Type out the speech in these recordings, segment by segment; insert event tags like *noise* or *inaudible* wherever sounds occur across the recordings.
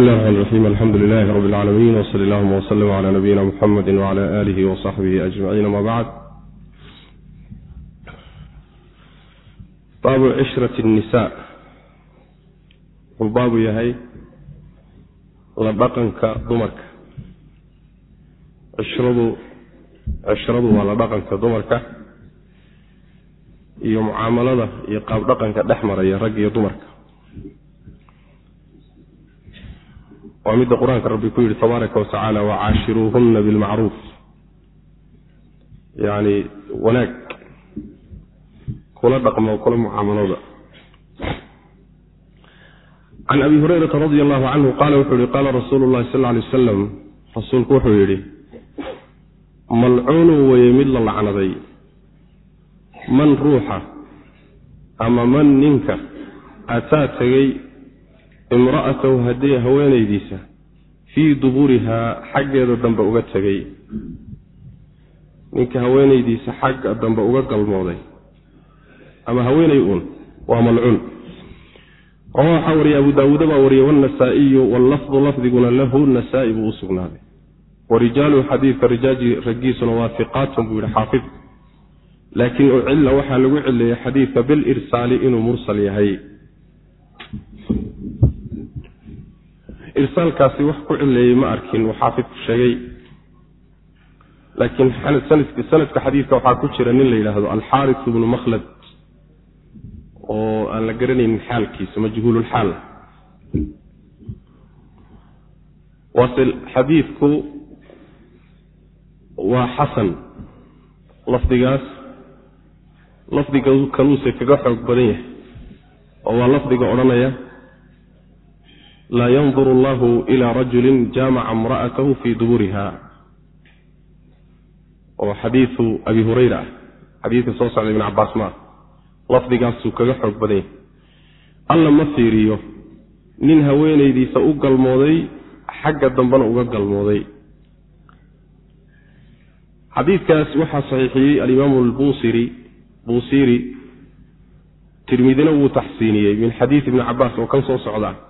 bismi illahi raxmaan raxiim alxamdu lilahi rabbi alcaalamiin wsali allahuma wslm cala nabiyina muxamedi wcala alihi wasaxbihi ajmaciin ama bacd baabu cishrati nisa. Wuxuu baabu yahay la dhaqanka dumarka. Cishradu cishradu waa la dhaqanka dumarka. Iyo mucaamalada iyo qaab dhaqanka dhex maraya rag iyo dumarka. Waa midda qur'aanka rabbi ku yidhi tabaaraka watacaala wacaashiruuhunna bilmacruuf. Yacni wanaag kula dhaqmo kula mucaamalooda. Can abi hurayrata radia allahu canhu qaala wuxuu yihi qaala rasuulu llahi sal alay wasalam rasuulku wuxuu yidhi malcuunu weye mid la lacnaday. Man ruuxa ama man ninka ataa tegey imra'atahu haddii haweenaydiisa fii duburihaa xaggeeda dambe uga tegey ninka haweenaydiisa xagga dambe uga galmooday. Ama haweenay uun waa malcuun. Waxaa wariyay abu daawuuda baa wariyey wannasaa'iyu wallafdu lafdiguna lahu nasaa-i buu u sugnaaday. Wa rijaalu xadiidka raggiisuna waa hiqaatun buu yihi xaafid. Laakiin ucilla waxaa lagu cileeyey xadiidka bilirsaali inuu mursal yahay irsaalkaasi wax ku cileeyey ma arkin uu xaafidku sheegay laakiin sanadka xadiidka waxaa ku jira nin la yidhaahdo alxaaris ibnu makhlad oo aan la garanaynin xaalkiisa majhuululxaal waase xadiidku waa xasan lafdigaas lafdiga kaluuse kaga xoog badan yahay oo waa lafdiga odhanaya laa yanduru allahu ilaa rajulin jaamaca imra'atahu fii duburiha oo xadiidu abi hurayra ah xadiidka soo socda ibn cabaas ma lafdigaasuu kaga xoog badan alla ma fiiriyo nin haweenaydiisa u galmooday xagga dambena uga galmooday xadiidkaas waxaa saxiixiyey alimaamu albusiri buusiri tirmidina wuu taxsiiniyey min xadiid ibni cabaas oo kan soo socda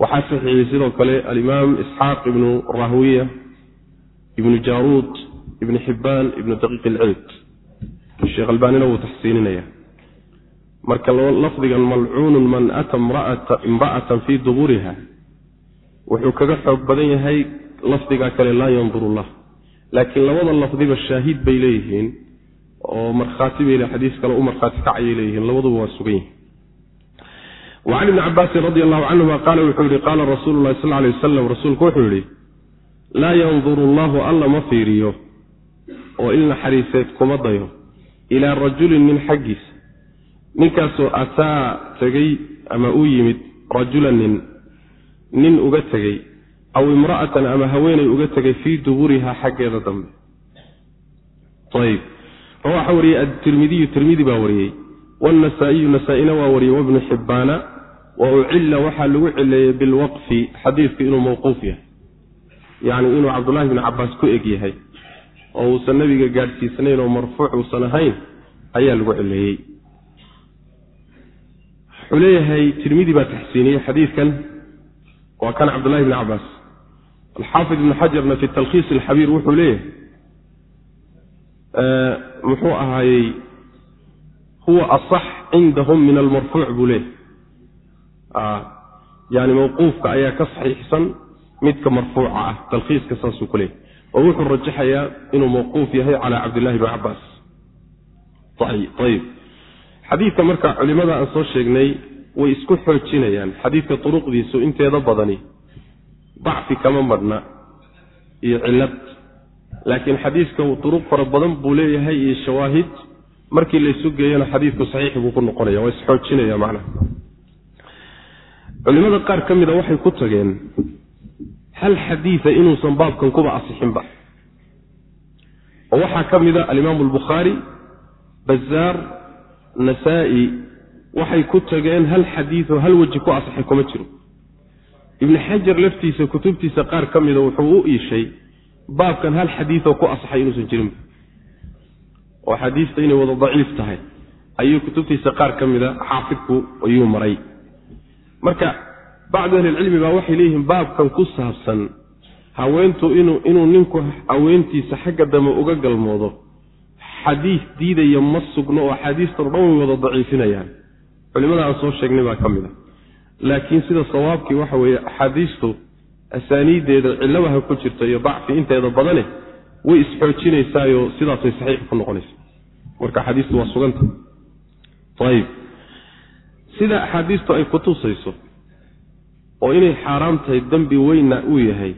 waxaa saxiixiyey sidoo kale alimaam isxaaq ibnu rahwiya ibnu jaaruud ibnu xibbaan ibnu daqiiq ilciid sheekh albaanina wuu taxsiininaya. Marka lafdigan malcuunun man ata imra'atan fii duburiha wuxuu kaga xoog badan yahay lafdigaa kale laa yanduru lah laakiin labada lafdiba shaahid bay leeyihiin oo markhaati bay xadiis kale u markhaati kacayay leeyihiin labaduba waa sugan yihiin wacan ibni cabaasin radi allahu canhuma qaala wuxuu yihi qaala rasuulu lahi sal lay wasalam rasuulku wuxuu yihi laa yanduru allahu alla ma fiiriyo oo il naxariiseed kuma dayo ilaa rajulin nin xaggiisa ninkaasoo ataa tegey ama u yimid rajulan nin nin uga tegey aw imra'atan ama haweenay uga tegay fii duburiha xaggeeda dambe. Ayb waxaa wariyey atirmidiyu tirmidi baa wariyey wannasaa'iyu nasaa-ina waa wariyey wabnu xibbaana wa ucilla waxaa lagu cileeyey bilwaqfi xadiidku inuu mawquuf yahay yacni inuu cabdullahi bni cabaas ku eg yahay oo uusan nabiga gaadhsiisnayn oo marfuuc uusan ahayn ayaa lagu cileeyey wuxuu leeyahay tirmidi baa taxsiiniyey xadiidkan waa kan cabdullahi bni cabaas alxaafid ibnu xajarna fi talkhiis alxabiir wuxuu leeyahay muxuu ahaayey huwa asax cindahum min almarfuuc buu leeyahy yani mawquufka ayaa ka saxiixsan midka marfuuca ah talkhiiska saasuu ku leeyahy oo wuxuu rajaxayaa inuu mawquuf yahay calaa cabdillahi bni cabaas ayib xadiidka marka culimada aan soo sheegnay way isku xoojinayaan. Xadiidka duruqdiisu inteeda badani dacfi kama madhna iyo cilad laakiin xadiidka duruq fara badan buu leeyahay iyo shawaahid markii laysu geeyana xadiidku saxiix buu ku noqonaya waa isxoojinaya macnaha. Culimada qaar ka mida waxay ku tageen hal xadiida inuusan baabkan kuba asixinba? Oo waxaa ka mida alimaamu albukhaari bazaar nasaa-i waxay ku tageen hal xadiidoo hal weji ku asixay kuma jiro. Ibni xajar laftiisa kutubtiisa qaar ka mida wuxuu u iishay baabkan hal xadiidoo ku asaxay inuusan jirinba oo xadiista inay wada daciif tahay ayuu kutubtiisa qaar ka mida xaafidku ayuu maray. Marka bacdu ahlilcilmi baa waxay leeyihiin baabkan ku saabsan haweentu inuu ninku haweentiisa xagga dambe uga galmoodo xadiis diidaya ma sugno oo axaadiistano dhan way wada daciifinayaan. Culimada aan soo sheegnay baa ka mid a. Laakiin sida sawaabkii waxa weeye axaadiistu asaaniiddeeda cillabaha ku jirta iyo dacfi inteeda badane way isxoojinaysaayo sidaasay saxiix ku noqonaysa marka axaadiistu waa suganta. Ayib sida axaadiistu ay kutusayso oo inay xaaraam tahay dembi weynna uu yahay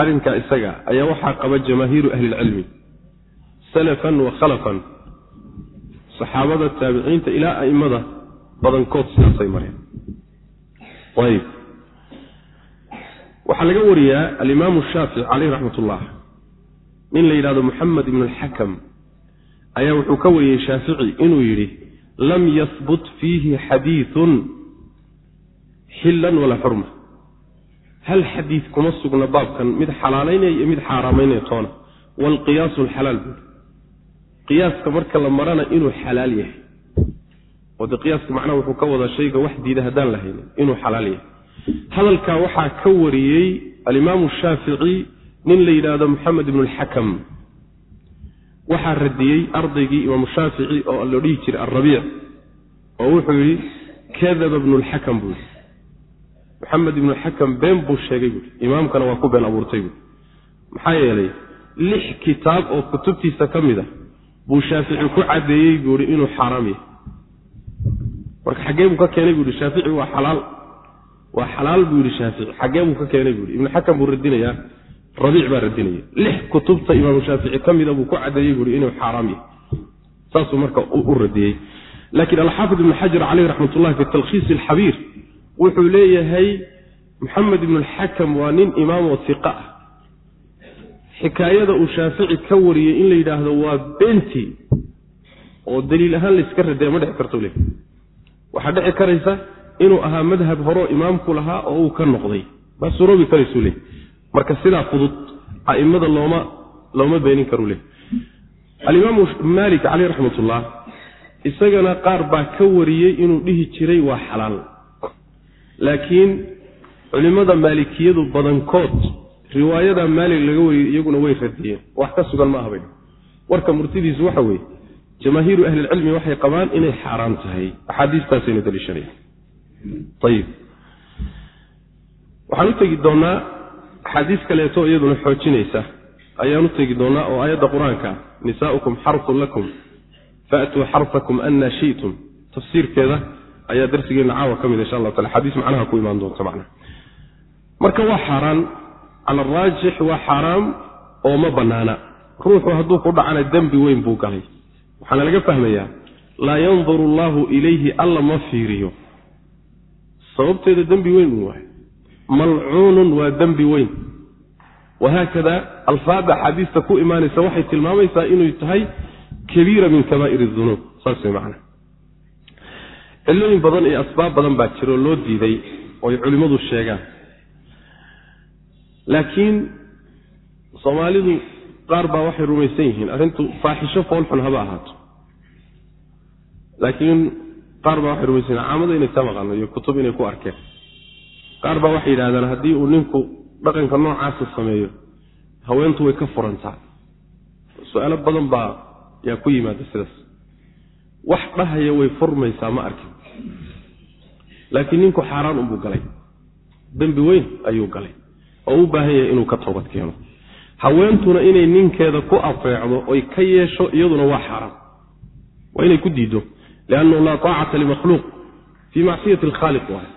arrinkaa isaga ayaa waxaa qaba jamaahiiru ahlilcilmi salafan wa khalafan. Saxaabada taabiciinta ilaa a'immada badankood sidaasay mareen. Ayib waxaa laga wariyaa alimaamu shaafici caleyh raxmat ullah nin la yidhahdo moxamed ibn alxakam ayaa wuxuu ka wariyey shaafici inuu yidhi lam yahbut fiihi xadiidun xillan walaa xurma. Hal xadiid kuma sugna baabkan mid xalaalaynaya iyo mid xaaraamaynaya toona. Waalqiyaasu alxalaal buuri qiyaaska marka la marana inuu xalaal yahay. Oo de qiyaaska macnaha wuxuu ka wadaa shayga wax diida haddaan la haynin inuu xalaal yahay. Hadalkaa waxaa ka wariyey alimaamu shaafici nin la yidhaahdo maxamed ibnu alxakam waxaa radiyey ardaygii imaamu shaafici oo la dhihi jiray alrabiic oo wuxuu yidhi kadaba ibnu lxakam buu yidhi. Maxamed ibnu xakam been buu sheegay buui imaamkana waa ku been abuurtay buui maxaa yeelay lix kitaab oo kutubtiisa ka mid a buu shaafici ku caddeeyey buuhi inuu xaaraam yahay. Marka xaggee buu ka keenay buu yihi shaafici waa xalaal. Waa xalaal buu yihi shaafici. Xaggee buu ka keenay buu yihi ibnu xakam buu radinayaa rabiic baa radinaya lix kutubta imaamu shaafici ka mida buu ku caddeeyey buuhi inuu xaaraam yahay. Saasuu marka u radiyey laakiin alxaafid ibnu xajar caleyh raxmat ullahi fi talkhiisi alxabiir wuxuu leeyahay maxamed ibnu alxakam waa nin imaamoo iqa ah. Xikaayada uu shaafici ka wariyey in la yidhaahdo waa benti oo daliil ahaan layska radaya ma dheci karto le waxaa dheci karaysa inuu ahaa madhab horeo imaamku lahaa oo uu ka noqday. Baa suroobi karaysuu le marka sidaa fudud a'immada looma looma beenin karu le alimaamu maalik caleyh raxmatullah isagana qaar baa ka wariyey inuu dhihi jiray waa xalaal. Laakiin culimmada maalikiyadu badankood riwaayada maalig laga wariyey iyaguna way radiyeen. Wax ka sugan ma ahabay warka murtidiisu waxa weeye jamaahiiru ahlilcilmi waxay qabaan inay xaaraan tahay. Axaadiistaasayna daliishanaya ayib waxaan u tegi doonnaa axaadiis kaleeto iyaduna xoojinaysa ayaan u tegi doonnaa oo aayadda qur'aanka nisaa'ukum xarsun lakum faatuu xarsakum anna shi'tum. Tafsiirkeeda ayaa darsigeenna caawa ka mid insha allahu tala xadiis macnaha ku imaan doonta macna. Marka waa xaaraan cala araajix waa xaaraam oo ma bannaana. Ruuxu hadduu ku dhacana dembi weyn buu galay. Waxaana laga fahmayaa laa yanduru allaahu ilayhi alla ma fiiriyo. Sababteeda dembi weyn uu wahay malcuunun waa dembi weyn. Wahaakada alfaada axaadiista ku imaanaysa waxay tilmaamaysaa inay tahay kabiira min kabaa'ir dunuub saas way macana cillooyin badan iyo asbaab badan baa jiro loo diiday oo ay culimmadu sheegaan. Laakiin soomaalidu qaar baa waxay rumaysan yihiin arrintu faaxisho foolxun haba ahaato. Laakiin qaar baa waxay rumaysan yihiin caamada inay ka iyo kutub inay ku arkeen qaar baa waxay yidhahdaan haddii uu ninku dhaqanka noocaasa sameeyo haweentu way ka furantaa. Su'aalo badan baa yaa ku yimaada sidaas. Wax dhahaya way furmaysaa ma arkin. Laakiin ninku xaaraan unbuu galay. Dembi weyn ayuu galay oo u baahan yahay inuu ka toobad keeno. Haweentuna inay ninkeeda ku afeecdo oy ka yeesho iyaduna waa xaaraam waa inay ku diiddo. Liannahu laa taacata limakhluuq fii macsiyati alkhaaliq waay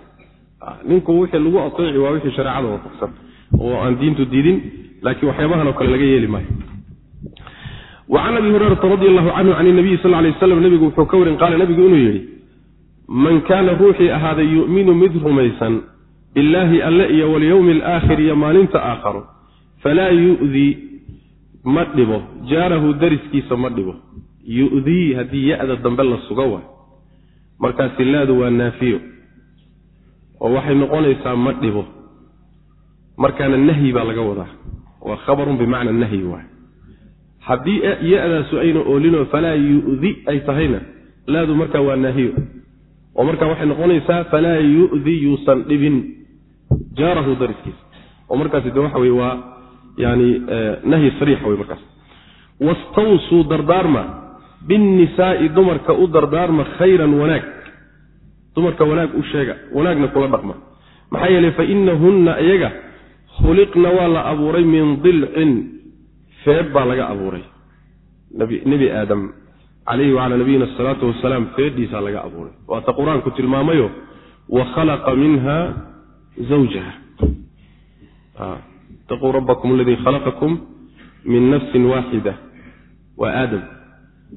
ninku wixii lagu ateeci waa wixii shareecada waafaqsan oo aan diintu diidin laakiin waxyaabahan oo kale laga yeeli maayo. Wacan abi hurayrata radi allahu canhu can nabiyi sal lay waslam nebigu wuxuu ka warin qaala nebigu inuu yidhi man kaana ruuxii ahaaday yu'minu mid rumaysan billaahi alle iyo walyowmi alaakhir iyo maalinta aakharo falaa yu'dii ma dhibo. Jaarahu dariskiisa ma dhibo. Yu'dii haddii ya-da dambe la suga waay markaasi laadu waa naafiyo oo waxay noqonaysaa ma dhibo. Markaana nahyi baa laga wadaa. Waa khabarun bimacna nahyi waay haddii ya-daasu ayna oolinoo falaa yu'di ay tahayna laadu markaa waa naahiyo oo markaa waxay noqonaysaa falaa yu'di yuusan dhibin. Jaarahu dariskiisa. Oo markaasi de waxa weye waa yani nahyi sariixa wey markaas. Wastawsuu dardaarma. Binnisaa'i dumarka u dardaarma khayran wanaag dumarka wanaag u sheega wanaagna kula dhaqma. Maxaa yeeley fa inahunna iyaga khuliqna waa la abuuray min dilcin feedh baa laga abuuray. Nebi aadam calayhi wacalaa nabiyina asalaatu wasalaam feedhiisaa laga abuuray. Waata qur'aanku tilmaamayo wa khalaqa minha zawjaha. Itaquu rabbakum aladii khalaqakum min nafsin waaxida waa aadam.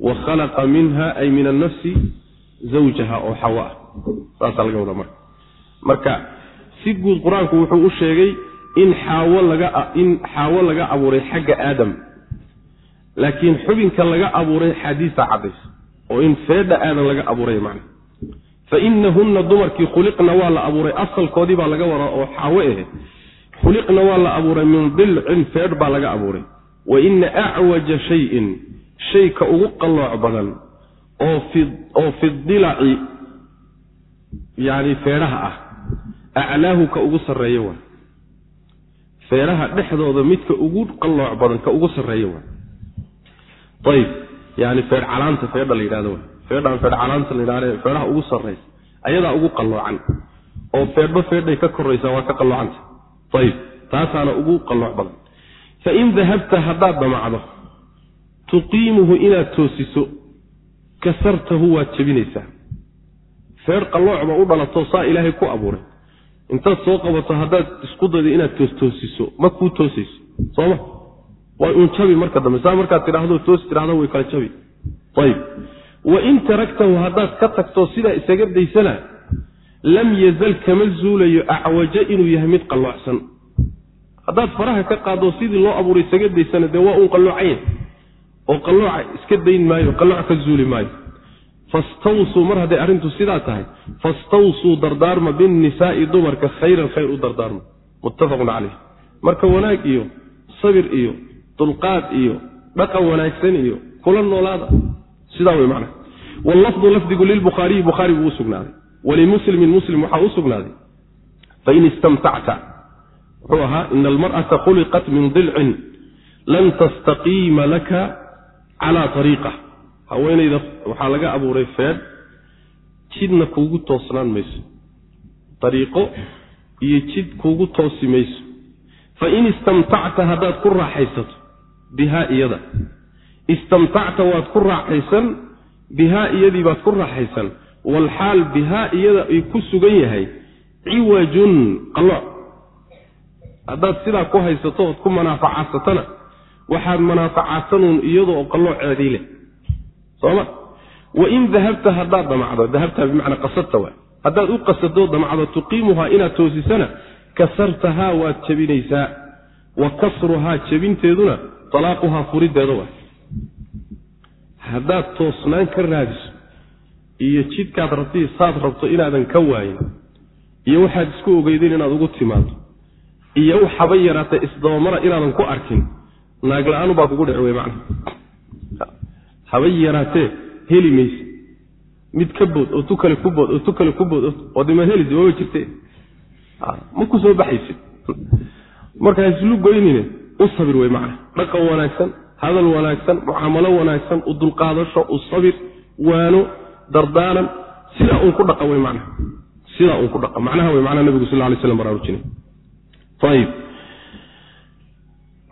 Wa khalaqa minha ay min annafsi zawjaha oo xawa ah saasaa laga wadaa marka. Marka si guud qur'aanku wuxuu u sheegay in xaawo laga in xaawo laga abuuray xagga aadam. Laakiin xubinka laga abuuray xaadiisa caddaysa oo in feedha aadan laga abuuray macna fa inahunna dumarkii khuliqna waa la abuuray asalkoodii baa laga waraa oo xaawo ahe khuliqna waa la abuuray min dilcin feedh baa laga abuuray. Wa ina acwaja shayin shayka ugu qallooc badan oo fi dilaci yani feedhaha ah aclaahu ka ugu sarreeya waa feedhaha dhexdooda midka ugu qallooc badan ka ugu sarreeya waa ayib yani feedh calaanta feedha la yidhahdo wa feedhaan feedh calaanta la yidhahde feedhaha ugu sarraysa ayadaa ugu qalloocan oo feedhba feedhay ka koraysaa waa ka qalloocanta ayib taasaana ugu qallooc badan. Fain dahabta haddaad damacdo tuqiimuhu inaad toosiso kasartahu waad jebinaysaa feer qalloocba u dhalato saa ilaahay ku abuuray. Intaad soo qabato haddaad isku daydo inaad toostoosiso ma kuu toosayso sooma way uun jabi marka dambe saa markaad tidhaahdo toos tidhahdo way kala jabi. Ayib. Wain taragtahu haddaad ka tagto sidaa isaga daysana lam yazal kama zuulayo acwaja inuu yahay mid qalloocsan. Haddaad faraha ka qaado sidii loo abuuray isaga daysana dee waa uun qalloocanya oo qallooca iska dayn maayo qallooc ka zuuli maayo fastawsuu mar hadday arrintu sidaa tahay fastawsuu dardaarma binnisaa'i dumarka khayran khayr u dardaarma. Muttafaqun caleyh marka wanaag iyo sabir iyo dulqaad iyo dhaqan wanaagsan iyo kula noolaada sidaa wey macna wallafdu lafdigu lilbukhaariyi bukhaari buu u sugnaaday. Walimuslimin muslim waxaa u sugnaaday. Fain istamtacta wuxuu ahaa ina almar'ata khuliqat min dilcin lan tastaqiima laka calaa ariiqa haweenayda waxaa laga abuuray feedh jidna kuugu toosnaan mayso. Dariiqo iyo jid kuugu toosi mayso. Fa in istamtacta haddaad ku raaxaysato bihaa iyada. Istamtacta waad ku raaxaysan bihaa iyadii baad ku raaxaysan. Walxaal bihaa iyada ay ku sugan yahay ciwajun qallooc haddaad sidaa ku haysato ood ku manaafacadsatana waxaad manaafacaadsanuun iyadoo qallooceedii leh soma wain dahabta haddaad damacdo dahabta bimacnaa qasadta waa haddaad u qasadoo damacdo tuqiimuhaa inaad toosisana kasartahaa waad jebinaysaa wa kasruhaa jebinteeduna talaaquhaa furideeda waa haddaad toosnaan ka raadiso iyo jidkaad rabtii saad rabto inaadan ka waayin iyo waxaad isku ogeydeen inaad ugu timaado iyo waxaba yaraatay isdabamara inaadan ku arkin naagla-aanu baa kugu dhici wey macna haba yaraatee heli mayse. Mid ka bood oo tu kale ku bood oo tu kale ku bood oo dima helis waaba jirte ma ku soo baxaysid markaa islu goynine u sabir wey macna. Dhaqan wanaagsan hadal wanaagsan mucaamalo wanaagsan u dulqaadasho u sabir waano dardaaran sidaa uun ku dhaqa wey macna. Sidaa uun ku dhaqa macnaha wey macnaha nabigu sal lay slam baraarujinay ayib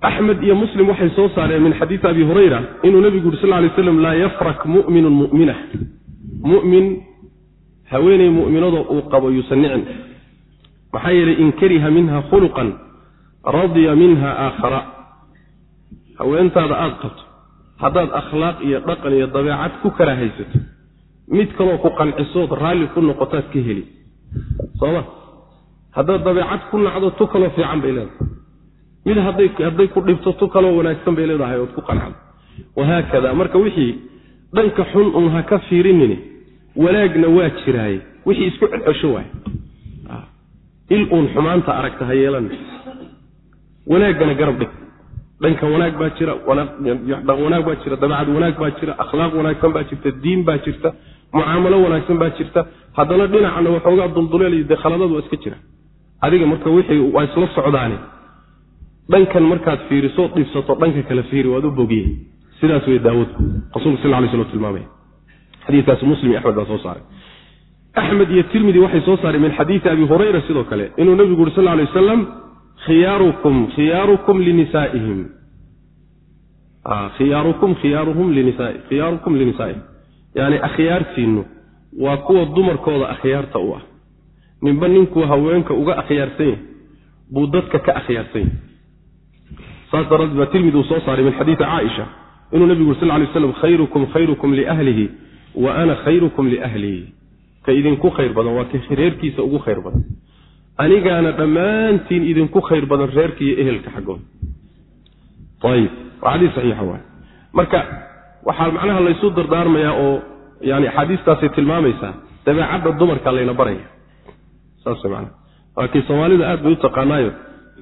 axmed iyo muslim waxay soo saareen min xadiidi abi hurayra inuu nebigu yuri sal lay slam laa yafrak mu'minun mu'mina mu'min haweeney mu'minadoo uu qabo yuusan nicin. Maxaa yeelay in kariha minha khuluqan radiya minha aakhara. Haweentaada aada qabto haddaad akhlaaq iyo dhaqan iyo dabeecad ku kala haysato mid kaloo ku qancisood raalli ku noqotaad ka heli. Sooma haddaad dabeecad ku nacdo tu kaloo fiican bay leedahay mid hadday ku dhibto tu kaloo wanaagsan bay leedahay ood ku qancdo wahaakada marka wixii dhanka xun un ha ka fiirinini wanaagna waa jiraaye wixii isku celcesho waay. Il uun xumaanta aragta ha yeelan. Wanaaggana garab dhig. Dhanka wanaag baa jira wanaag baa jira dabeecad wanaag baa jira akhlaaq wanaagsan baa jirta diin baa jirta mucaamalo wanaagsan baa jirta. Haddana dhinacana waxoogaa dulduleeliyo dee khaladaad waa iska jira. Adiga marka wixii waa isla socdaani dhankan markaad fiiriso dhibsato dhanka kale fiiri waad u bogiyey sidaas wey daawadu rasulka sal lay sl tilmaamaya xadiikaas muslim axmed baa soo saaray. Axmed iyo tirmidi waxay soo saareen min xadiidi abi hurayra sidoo kale inuu nebigu uri sal lay wasalam khiyaarukum khiyaarukum linisaaihim. Khiyaarukum khiyaaruhum linisaai khiyaarukum linisaa'ihim yani akhyaartiinnu waa kuwa dumarkooda akhyaarta u ah. Ninba ninkuu haweenka uga akhyaarsan yahay buu dadka ka akhyaarsan yahay saas daraaddeed baa tirmidi uu soo saaray min xadiidi caaisha inuu nebigu uri sal lay slam khayrukum khayrukum liahlihi wa ana khayrukum liahlihi ka idinku khayr badan waa ka reerkiisa ugu khayr badan. Anigaana dhammaantiin idinku khayr badan reerka iyo ehelka xaggooda ayib waa xadiis saxiixa waay. Marka waxaa macnaha laysu dardaarmayaa oo yani axaadiistaasay tilmaamaysaa dabeecadda dumarka layna baraya. Saas man laakiin soomaalida aad bay u taqaanaayo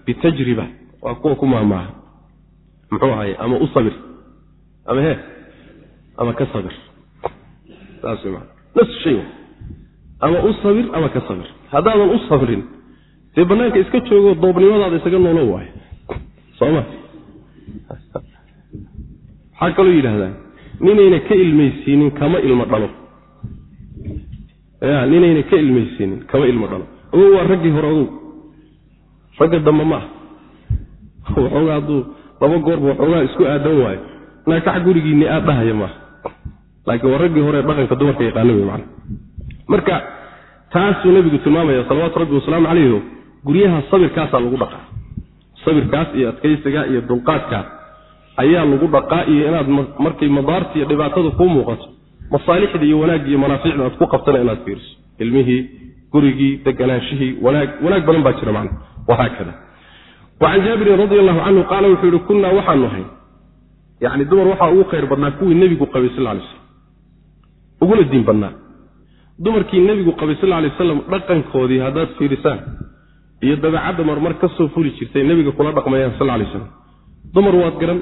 bitajriba waa kuwa ku maamaaha muxuu ahaye ama u sabir ama he ama ka sabir saas man nafs shay ama u sabir ama ka sabir haddaadan u sabrin dee banaanka iska joogo doobnimadaada isaga noolo waayo soma waxaa kaloo yidhahdaa ninayna ka ilmaysiinin kama ilmo dhalo. Ya ninayna ka ilmaysiinin kama ilmo dhalo. Ogow waa raggii hore ogow ragga dambe ma ah waxoogaa hadduu laba goorba waxoogaa isku aadan waayo naakax gurigiinni aad dhahaya maaha laakiin waa raggii hore dhaqanka dumarka yaqaana wey macana marka taasuu nebigu tilmaamaya salawaatu rabbi wasalaamu calayh guryaha sabirkaasaa lagu dhaqaa. Sabirkaas iyo adkaysiga iyo dulqaadkaas ayaa lagu dhaqaa iyo inaad markay madaarta iyo dhibaatada kuu muuqato masaalixda iyo wanaagga iyo manaaficda aad ku qabtana inaad fiiriso. Ilmihii gurigii deganaanshihii wanaag wanaag badan baa jira macna wahaakada wacan jaabirin radi allahu canhu qaala wuxuu yihi kunnaa waxaanu ahay yani dumar waxaa ugu khayr badnaa kuwii nebigu qabay sal lay slam uguna diin badnaa dumarkii nebigu qabay sal lay wasalam dhaqankoodii haddaad fiirisaan iyo dabeecadda marmar ka soo fuli jirtay nebiga kula dhaqmayaan sal lay slam dumar waad garan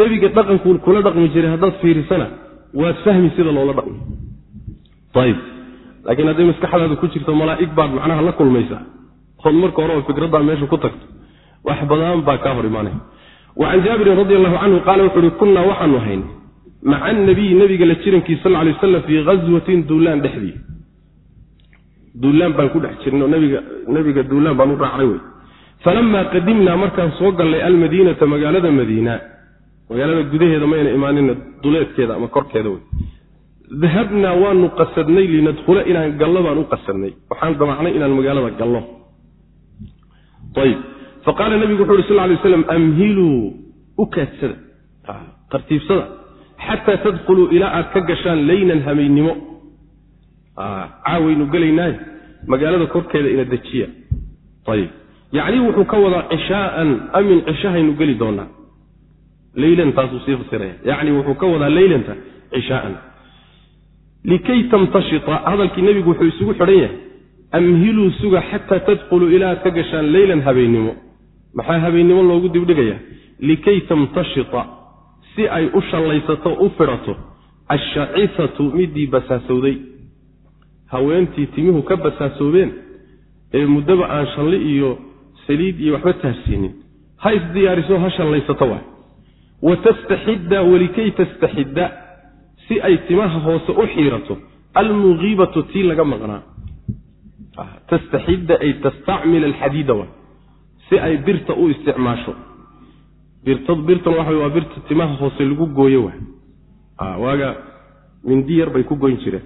nebiga dhaqankuu kula dhaqmi jiray haddaad fiirisana waad fahmi sida loola dhaqmo ayib laakiin hadday maskaxdaada ku jirto malaa'ig baad macnaha la kulmaysaa ood marka hore oo fikraddaa meesha ku tagto. Wax badan baa kaa hor imaanaya wa can jaabirin radi allahu canhu qaala wuxu uhi kunnaa waxaanu ahayn maca anabiy nebiga la jirankii sal lay waslam fii ghaswatin duulaan dhexdii. Duulaan baan ku dhex jirno nbiga nebiga duulaan baan u raacnay wey. Falamaa qadimnaa markaan soo gallay almadiinata magaalada madiina magaalada gudaheeda mayna imaanina duleedkeeda ama korkeeda wey. Dahabnaa waanu qasadnay linadkhula inaan gallo baan u qasadnay. Waxaan damacnay inaan magaalada gallo ayib faqaala nebigu wuxu uhi sal lay waslam amhiluu u kaadsada. Tartiibsada. Xataa tadkhuluu ilaa aad ka gashaan leylan hamaynimo caawaynu gelaynaaye magaalada korkeeda ina dejiya. Ayib yacni wuxuu ka wadaa cishaaan amin cishahaynu geli doonaa. Leylan taasuu sii fasiraya yacni wuxuu ka wadaa leylanta cishaaan likay tamtashita hadalkii nebigu wuxuu isugu xidhan yahay amhiluu suga xataa tadkhuluu ilaa ka gashaan leylan habeennimo? Maxaa habeennimo loogu dibdhigaya likay tamtashita si ay u shallaysato u fidhato ashacifatu midii basaasowday. Haweentii timuhu ka basaasoobeen ee muddaba aan shalli iyo saliid iyo waxba taabsiinin ha isdiyaariso ha shallaysato waay. Wa tastaxidda walikay tastaxidda si ay timaha hoose u xiirato. Almugiibatu tii laga maqnaa tastaxidda ay tastacmil alxadiida waay si ay birta u isticmaasho. Birtan waxa waa birta timaha hoose lagu gooyo waay waaga mindi yar bay ku goyn jireen.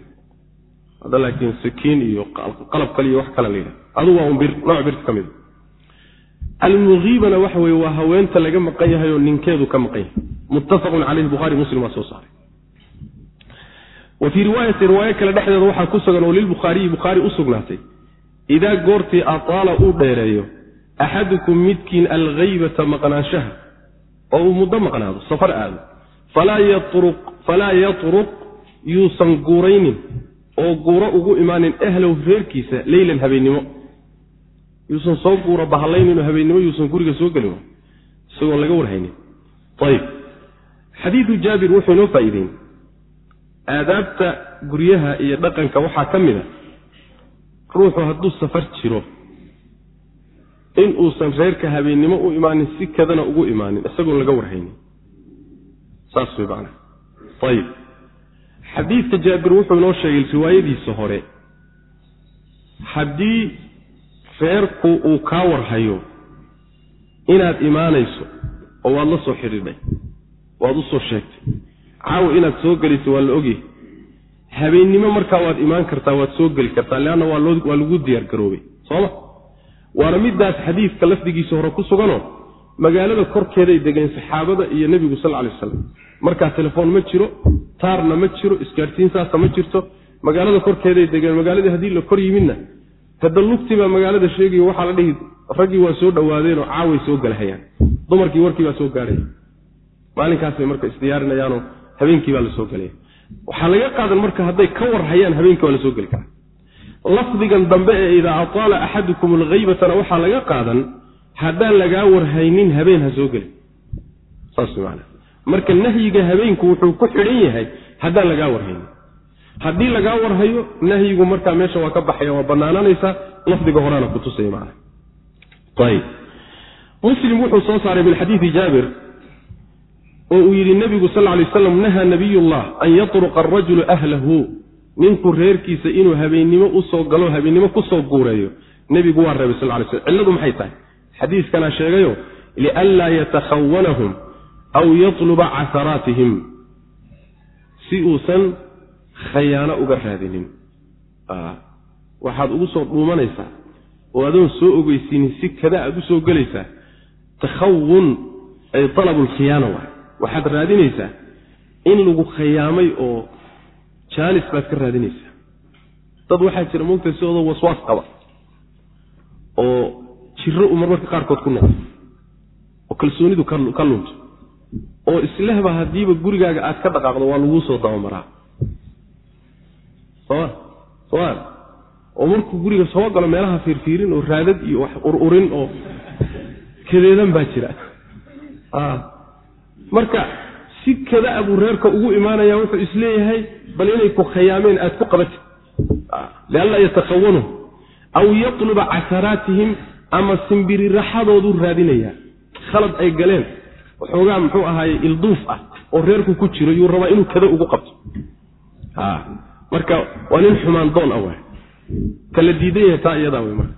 Hadda laakiin sakiin iyo qalab kale iyo wax kale la yidhaha adu waa un bir nooc birta ka mid almugiibana waxa weye waa haweenta laga maqan yahay oo ninkeedu ka maqan yahay. Muttafaqun caleyhi buhari muslim waa soo saaray. Wa fii riwaayati riwaayo kale dhexdeeda waxaa ku sugan oo lilbukhaariyi bukhaari u sugnaatay idaa goortii ataala uu dheereeyo axadukum midkiin alghaybata maqnaanshaha oo uu muddo maqnaado safar aado falaa yatruq yuusan guuraynin oo guuro ugu imaanin ahlow reerkiisa leylan habeennimo. Yuusan soo guura bahallayninoo habeennimo yuusan guriga soo gelin isagoon laga warhaynin. Ayib xadiidu jaabir wuxuu inoo faa'iideyn aadaabta guryaha iyo dhaqanka waxaa ka mid a ruuxu hadduu safar jiro in uusan reerka habeennimo u imaanin si kadana ugu imaanin isagoon laga warhaynin. Saas way macnaha. Ayib xadiidka jaabir wuxuu inoo sheegay riwaayadiisa hore. Haddii reerku uu kaa warhayo inaad imaanayso oo waad la soo xidhiidhay waad u soo sheegtay caawa inaad soo gelayso waa la ogyahay habeennimo markaa waad imaan kartaa waad soo geli kartaa leanna waa lagu diyaar garoobay. Sooma waana midaas xadiidka lafdigiisa hore ku suganoo magaalada korkeeday degeen saxaabada iyo nebigu sal lay aslam markaa telefoon ma jiro taarna ma jiro isgaadhsiin saasa ma jirto. Magaalada korkeeday degeen magaaladii haddii la kor yimidna tadallugtii baa magaalada sheegaya waxaa la dhihi raggii waa soo dhawaadeenoo caaway soo galahayaan. Dumarkii warkii baa soo gaadhaya maalinkaasay marka isdiyaarinayaanoo habeenkii baa la soo gelaya waxaa laga qaadan marka hadday ka warhayaan habeenkii waa la soo geli karaa lafdigan dambe ee idaa ataala axadukum algaybatana waxaa laga qaadan haddaan lagaa warhaynin habeen ha soo gelin. Saas man marka nahyiga habeenku wuxuu ku xidhan yahay haddaan lagaa warhaynin. Haddii lagaa warhayo nahyigu markaa meesha waa ka baxaya waa banaananaysaa lafdiga horaana kutusaya man ayb muslim wuxuu soo saaray min xadiidi jaabir oo uu yidhi nebigu sal lay aslam nahaa nabiyullah an yatruqa arajulu ahlahu. Ninku reerkiisa inuu habeennimo u soo galo habeennimo ku soo guureeyo. Nebigu waa reebay sal lay slm cilladu maxay tahay? Xadiiskanaa sheegayo lianlaa yatakhawanahum aw yatluba casaraatihim si uusan khayaano uga raadinin. Waxaad ugu soo dhuumanaysaa oo adoon soo ogeysiinin si kada aad u gelaysaa takhawun ay alabulkhiyaana waay waxaad raadinaysaa in lagu khayaamay oo jaalis baad ka raadinaysaa. Dad waxaa jira moogta sidooda waswaas qaba oo jiro u marmarka qaarkood ku noqdo oo kalsoonidu ka lunto oo islehba haddiiba gurigaaga aad ka dhaqaaqdo waa laguu soo dabamaraa soma soma oo markuu guriga soo galo meelaha fiirfiirin oo raadad iyo wax ururin oo kadeedan baa jira marka si kada buu reerka ugu imaanaya wuxuu is leeyahay bal inay ku khayaameen aad ku qabatid lianlaa yatakhawanum aw yatluba casaraatihim ama simbiriraxadooduu raadinayaa khalad ay galeen waxoogaa muxuu ahaaye ilduuf ah oo reerku ku jiro yuu rabaa inuu kada ugu qabto. Marka waa nin xumaan doon ah waay. Kala diidan yahay taa iyadaa wey marka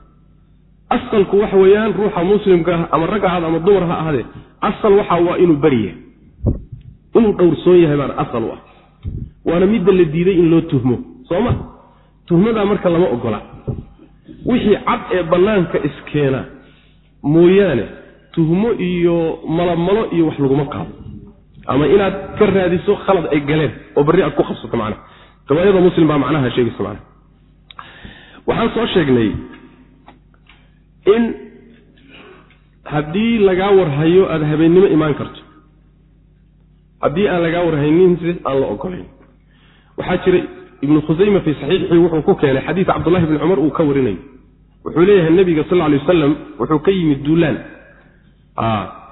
asalku waxa weeyaan ruuxa muslimka ah ama rag ahaad ama dumar ha ahaadee asal waxa waa inuu beriya inuu dhowrsoon yahay baana asal u ah. Waana midda la diiday in loo tuhmo soo ma? Tuhmadaa marka lama ogola. Wixii cad ee bannaanka iskeena mooyaane tuhmo iyo malomalo iyo wax laguma qaado. Ama inaad ka raadiso khalad ay galeen oo barri aad ku qabsato macnaha. Riwaayada muslim baa macnaha sheegaysa macnaha. Waxaan soo sheegnay in haddii lagaa warhayo aada habeennimo imaan karto haddii aan lagaa warhayninse aan la ogolayn. Waxaa jira ibnu khusayma fii saxiixii wuxuu ku keenay xadiis cabdullahi bni cumar uu ka warinayo wuxuu leeyahay nebiga sal lay wasalam wuxuu ka yimid duulaan.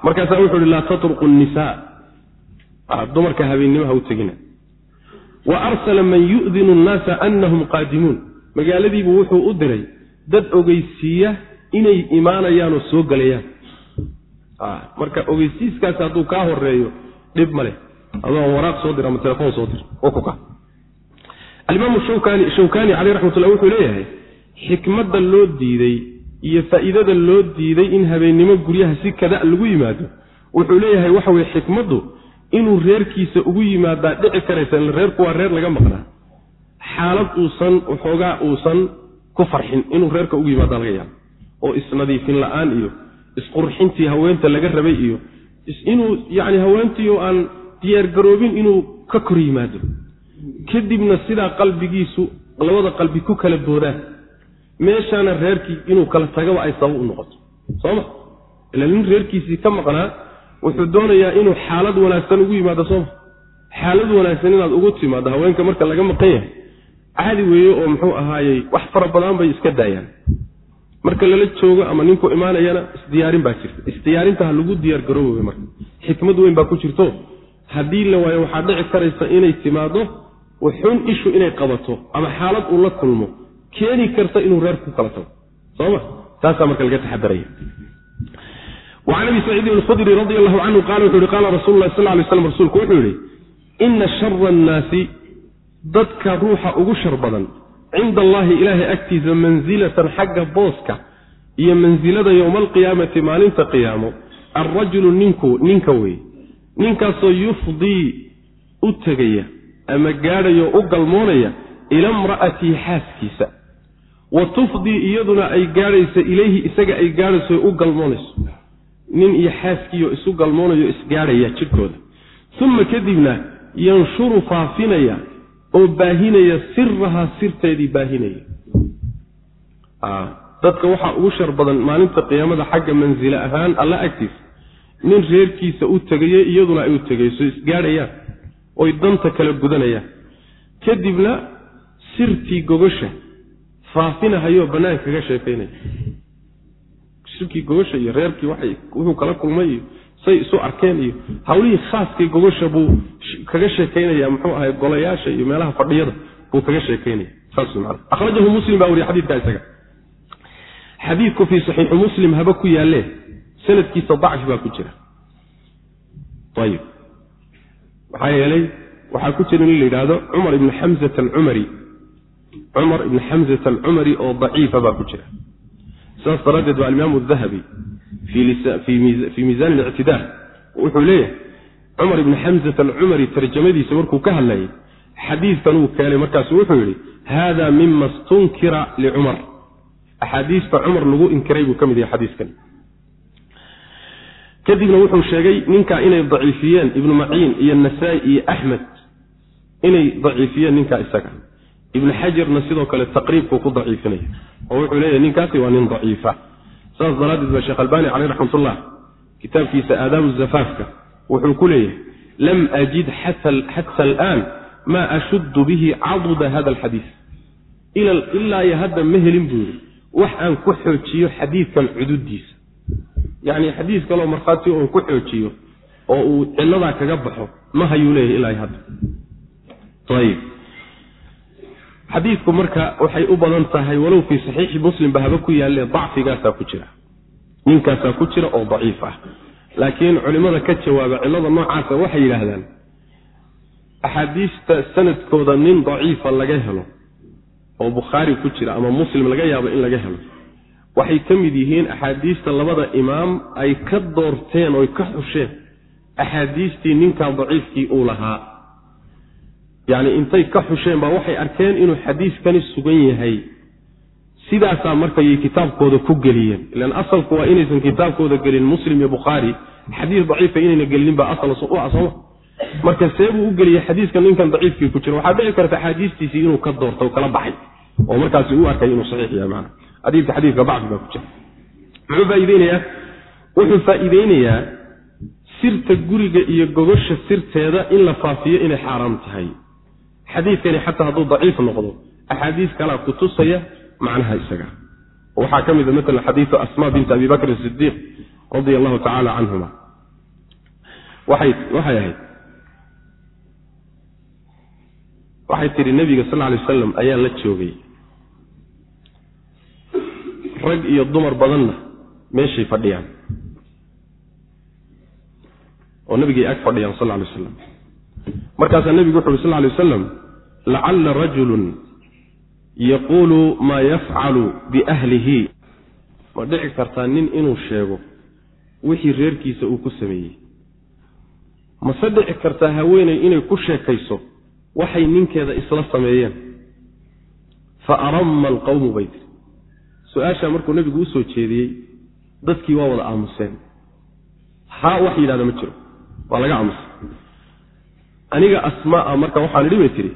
Markaasaa wuxu uhi laa tatruqu nnisaa dumarka habeennimo ha u tegina. Wa arsala man yu'dinu nnaasa anahum qaadimuun. Magaaladiibu wuxuu u diray dad ogeysiiya inay imaanayaanoo soo gelayaan marka ogeysiiskaasi hadduu kaa horeeyo dhib ma leh. Adoo waraaq soo dir ama telefoon soo dir oo shawkani shawkani caleyh raxmatullah wuxuu leeyahay xikmadda loo diiday iyo faa'iidada loo diiday in habeennimo guryaha si kada lagu yimaado wuxuu leeyahay waxa weye xikmaddu inuu reerkiisa ugu yimaadaa dhici karaysa reerku waa reer laga maqnaa. Xaalad uusan waxoogaa uusan ku farxin inuu reerka ugu yimaadaa laga yaabo oo isnadiifin la'aan iyo isqurxintii haweenta laga rabay iyo inuu yacni haweentii aan diyaargaroobin inuu ka kor yimaado. Kadibna sidaa qalbigiisu labada qalbi ku kala boodaan meeshaana reerkii inuu kala tagaba ay sabab u noqoto. Sooma ila nin reerkiisii ka maqnaa wuxuu doonayaa inuu xaalad wanaagsan ugu yimaado sooma xaalad wanaagsan inaad ugu timaado haweenka marka laga maqan yahay. Caadi weeye oo muxuu ahaayey wax fara badan bay iska daayaan marka lala joogo ama ninku imaanayana isdiyaarin baa jirta. Isdiyaarinta ha lagu diyaar garoobowe marka. Xikmad weyn baa ku jirto. Haddii la waayo waxaa dhici karaysa inay timaado waxun ishu inay qabato ama xaalad uu la kulmo. Keeni karta inuu reerku kala tago. Sooma taasaa marka laga taxadaraya wacan abi saciidin alkhudri radi allahu canhu qaala wuxu yihi qaala rasulu lahi sal lay slam rasuulku wuxuu yihi ina shara annaasi dadka ruuxa ugu shar badan cinda allahi ilaahay agtiisa mansilatan xagga booska iyo mansilada yowma alqiyaamati maalinta qiyaamo alrajulu ninku ninka wey ninkaasoo yufdii u tegaya ama gaadhayo u galmoonaya ila mra'atihi xaaskiisa wa tufdii iyaduna ay gaadhayso ilayhi isaga ay gaadhayso u galmoonayso nin iyo xaaskiiyo isu galmoonayo isgaadhaya jidhkooda uma kadibna yanshuru faafinaya oo baahinaya sirahaa sirteedii baahinaya. Dadka waxaa ugu shar badan maalinta qiyaamada xagga mansile ahaan alla agtiisa nin reerkiisa u tegayo iyaduna ay u tegayso isgaadhayaan oy danta kala gudanayaan kadibna sirtii gogosha faafinahayoo bannaan kaga sheekaynaya. Sirkii gogosha iyo reerkii wuxuu kala kulmay say isu arkeen iyo hawlihii khaaskii gogosha buu kaga sheekaynaya muxuu ahay golayaasha iyo meelaha fadhiyada buu kaga sheekaynaya. Saas man akhrajahu muslim baa wariye xadiidka isaga. Xadiidku fii saxiixi muslim haba ku yaalle sanadkiisa dacfi baa ku jira. Ayib. Maxaa yeelay waxaa ku jira in la yidhaahdo cumar ibni xamzat alcumari. Cumar ibni xamzat alcumari oo daciifa baa ku jira. Sidaas daraaddeed baa alimaamu dahabi fii miisaan alictidaal wuxuu leeyahay cumar ibni xamzat alcumari tarjamadiisa markuu ka hadlayay xadiidkan uu keenay markaasu wuxuu yidhi hada mima stunkira licumar axaadiista cumar lagu inkiray buu ka mid yahay xadiiskan kadibna wuxuu sheegay ninkaa inay daciifiyeen ibnu maciin iyo nasaa-i iyo axmed inay daciifiyeen ninkaa isaga ibnu xajarna sidoo kale taqriibkuu ku daciifinaya oo wuxuu leeyahy ninkaasi waa nin daciifa saas daraaddeed baa sheekh albaani caleyh raxmatullah kitaabkiisa aadaabu zafaafka wuxuu ku leeyahay lam ajid xata alaan maa ashuddu bihi caduda hada alxadiis ilaa iyo hadda ma helin buu yidhi wax aan ku xoojiyo xadiidkan cududiisa yacni xadiis kaloo markhaati oon ku xoojiyo oo uu cilladaa kaga baxo ma hayuu leeyahay ilaa iyo hadda. Ayib xadiidku marka waxay u badan tahay walow fii saxiixi muslimba haba ku yaalle dacfigaasaa ku jira. Ninkaasaa ku jira oo daciif ah. Laakiin culimmada ka jawaaba cillada noocaasa waxay yidhaahdaan axaadiista sanadkooda nin daciifa laga helo oo bukhaari ku jira ama muslim laga yaabo in laga helo waxay ka mid yihiin axaadiista labada imaam ay ka doorteen oy ka xusheen axaadiistii ninkaa daciifkii uu lahaa yacni intay ka xusheen baa waxay arkeen inuu xadiiskani sugan yahay. Sidaasaa markayay kitaabkooda ku geliyeen. Ilan asalku waa inaysan kitaabkooda gelin muslim iyo bukhaari xadiis daciifa inayna gelinin baa asal u ah sooma marka see buu u geliyey xadiiskan ninkan daciifkii ku jira. Waxaa dhici karta axaadiistiisii inuu ka doorto o kala baxay. Oo markaasi u arkay inuu saxiix yahay maana xadiidka xadiidka dacfi baa ku jira. Muxuu faa'iideynayaa? Wuxuu faa'iideynayaa sirta guriga iyo gogosha sirteeda in la faafiyo inay xaaraam tahay xadiidkani xataa hadduu daciif noqdo axaadiis kalaa ku tusaya macnaha isaga. Waxaa ka mid a maala xadiidu asma binti abi bakr sidiiq radia allahu tacaala canhuma waxay ahayd. Waxay tidhi nebiga sal ly wasalam ayaa la joogay. Rag iyo dumar badanna meeshay fadhiyaan. Oo nebigay ag fadhiyaan sal lay wasalam markaasaa nebigu wuxu uhi sal lay wasalam lacalla rajulun yaquulu maa yafcalu biahlihi ma dhici kartaa nin inuu sheego wixii reerkiisa uu ku sameeyey. Mase dhici kartaa haweeney inay ku sheekayso waxay ninkeeda isla sameeyeen. Fa aramma alqawmu bay tiri su'aashaa markuu nebigu u soo jeediyey dadkii waa wada aamuseen. Haa wax yidhahda ma jiro. Waa laga aamusay aniga asmaaa marka waxaan idhi bay tidhi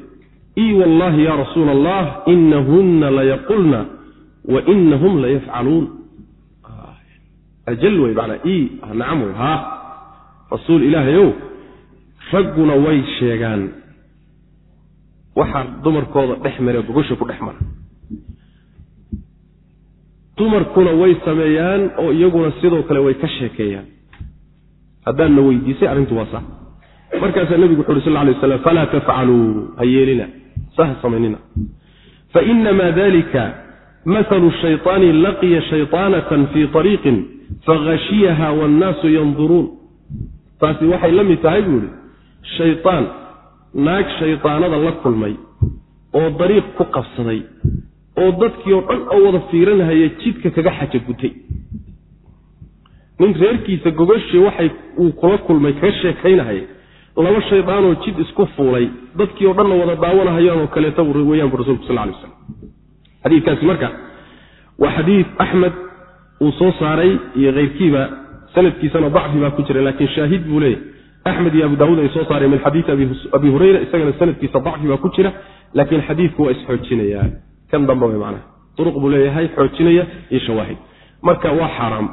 ii wallaahi yaa rasuula allah inahunna layaqulna wa inahum layafcaluun ajal wey manaa ii nacam wey haa rasuul ilaahayow ragguna way sheegaan. Waxaa dumarkooda dhex mare gogosha ku dhex mara. Dumarkuna way sameeyaan oo iyaguna sidoo kale way ka sheekeeyaan. Haddaadna weydiisay arrintu waa sax markaasaa nebigu wuxu uhi sal lay waslam falaa tafcaluu ha yeelina sa ha samaynina fainamaa dalika mahalu shayطaani laqiya shayطaanatan fii طariiqin faghashiyaha wاnnaasu yanduruun taasi waxay la mid tahay buu ihi shayطaan naag shayطaanada la kulmay oo dariiq ku qabsaday oo dadkii oo dhan oo wada fiiranhaya jidka kaga xaja gutay nin reerkiisa gogoshii waxay uu kula kulmay kaga sheekaynahaya laba shaydaanoo jid isku fuulay. Dadkii oo dhanna wada daawanahayaan oo kaleeta weyaan bu rasulku sal lay slam xadiikaasi marka waa xadiid axmed uu soo saaray iyo keyrkiiba sanadkiisana dacfi baa ku jira laakiin shaahid buu leeyahy axmed iyo abu daawuud ay soo saareen min xadiidi abi hurayra isagana sanadkiisa dacfi baa ku jira laakiin xadiidku waa isxoojinayaa kan dambe way macnaha. Duruq buu leeyahay xoojinaya iyo shawaahid. Marka waa xaaraam.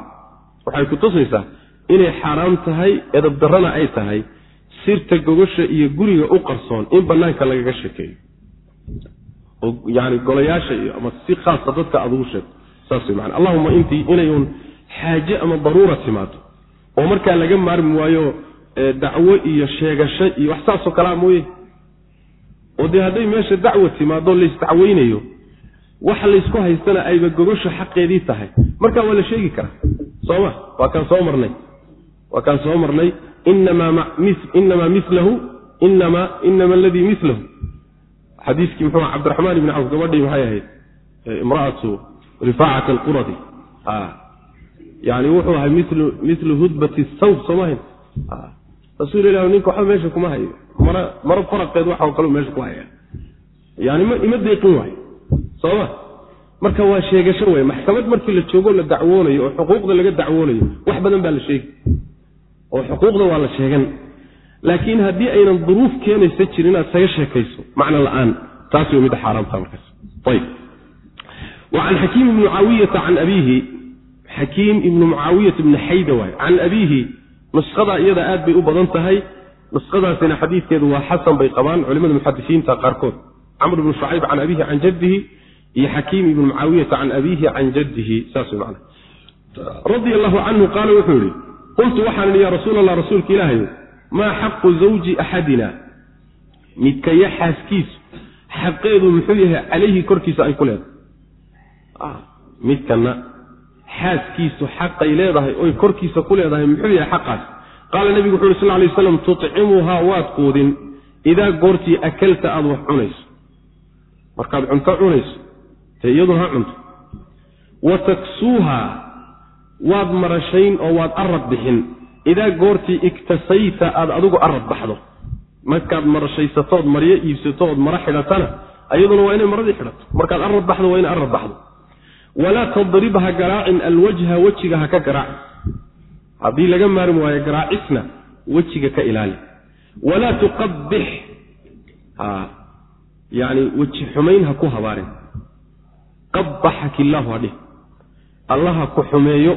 Waxay ku tusaysaa inay xaaraam tahay edabdarrana ay tahay sirta gogosha iyo guriga u qarsoon in banaanka lagaga sheekeeyo. Oo yani golayaasha iyo ama si khaasa dadka aad ugu sheegto saas way maana allahuma intii inayun xaaje ama daruura timaado oo markaa laga maarmi waayo dacwo iyo sheegasho iyo wax saasoo kalea mooye. Oo dee hadday meesha dacwo timaado laysdacweynayo waxa laysku haystana ayba gogosha xaqeedii tahay. Markaa waa la sheegi karaa. Sooma waa kaan soo marnay. Waa kaan soo marnay inama aladii milahu xadiiskii muxuu cabdiraxmaan ibni cawf gabadhii maxay ahayd imraatu rifaacat alquradi yani wuxuu ahay milu hudbati sawb soomahan rasuul ilah ninka waxba meesha kuma hayo mara maro faraqeed waxao kale meesha ku haya yani ima deeqin waayo sooma marka waa sheegasho wey maxkamad markii la joogo la dacwoonayo oo xuquuqda laga dacwoonayo wax badan baa la sheegi oo xuquuqda waa la sheegan. Laakiin haddii aynan duruuf keenaysa jirin inaad saga sheekayso macno la'aan taas way midda xaaraamta markaas. Ayb. Can xakiim ibni mucaawiyata can abiihi xakiim ibni mucaawiyata ibni xayda waay can abiihi nusqadaa iyada aad bay u badan tahay. Nusqadaasina xadiidkeedu waa xasan bay qabaan culimada muxadisiinta qaarkood. Camr ibnu shucayb can abiihi can jaddihi iyo xakiim ibni mucaawiyata can abiihi can jaddihi saas man radia allahu canhu qaala wuxuu yihi qultu waxaan idhi yaa rasuul allah rasuulka ilaahay maa xaqu zawji axadina midkaya xaaskiisu xaqeedu muxuu yahay calayhi korkiisa ay ku leedahay. Midkana xaaskiisu xaqay leedahay oy korkiisa ku leedahay muxuu yahay xaqaas. Qaala nebigu wuxu uhi sal lay waslam tutcimuhaa waad quudin idaa goortii akalta aada wax cunayso. Markaad cunto cunayso dee iyaduna ha cunto. Wa taksuuha waad marashayn oo waad arad bixin. Idaa goortii iktasayta aad adigu arad baxdo. Markaad marashaysatood maryo iibsatood maro xidhatana ayaduna waa inay maradii xidhato. Markaad arad baxdo waa inay arad baxdo. Walaa tadrib ha garaacin alwajha wejiga ha ka garaaci haddii laga maarmi waayo garaacisna wejiga ka ilaali. Walaa tuqabix yani weji xumayn ha ku habaarin. Qabaxaki illaahu hadhih allaha ku xumeeyo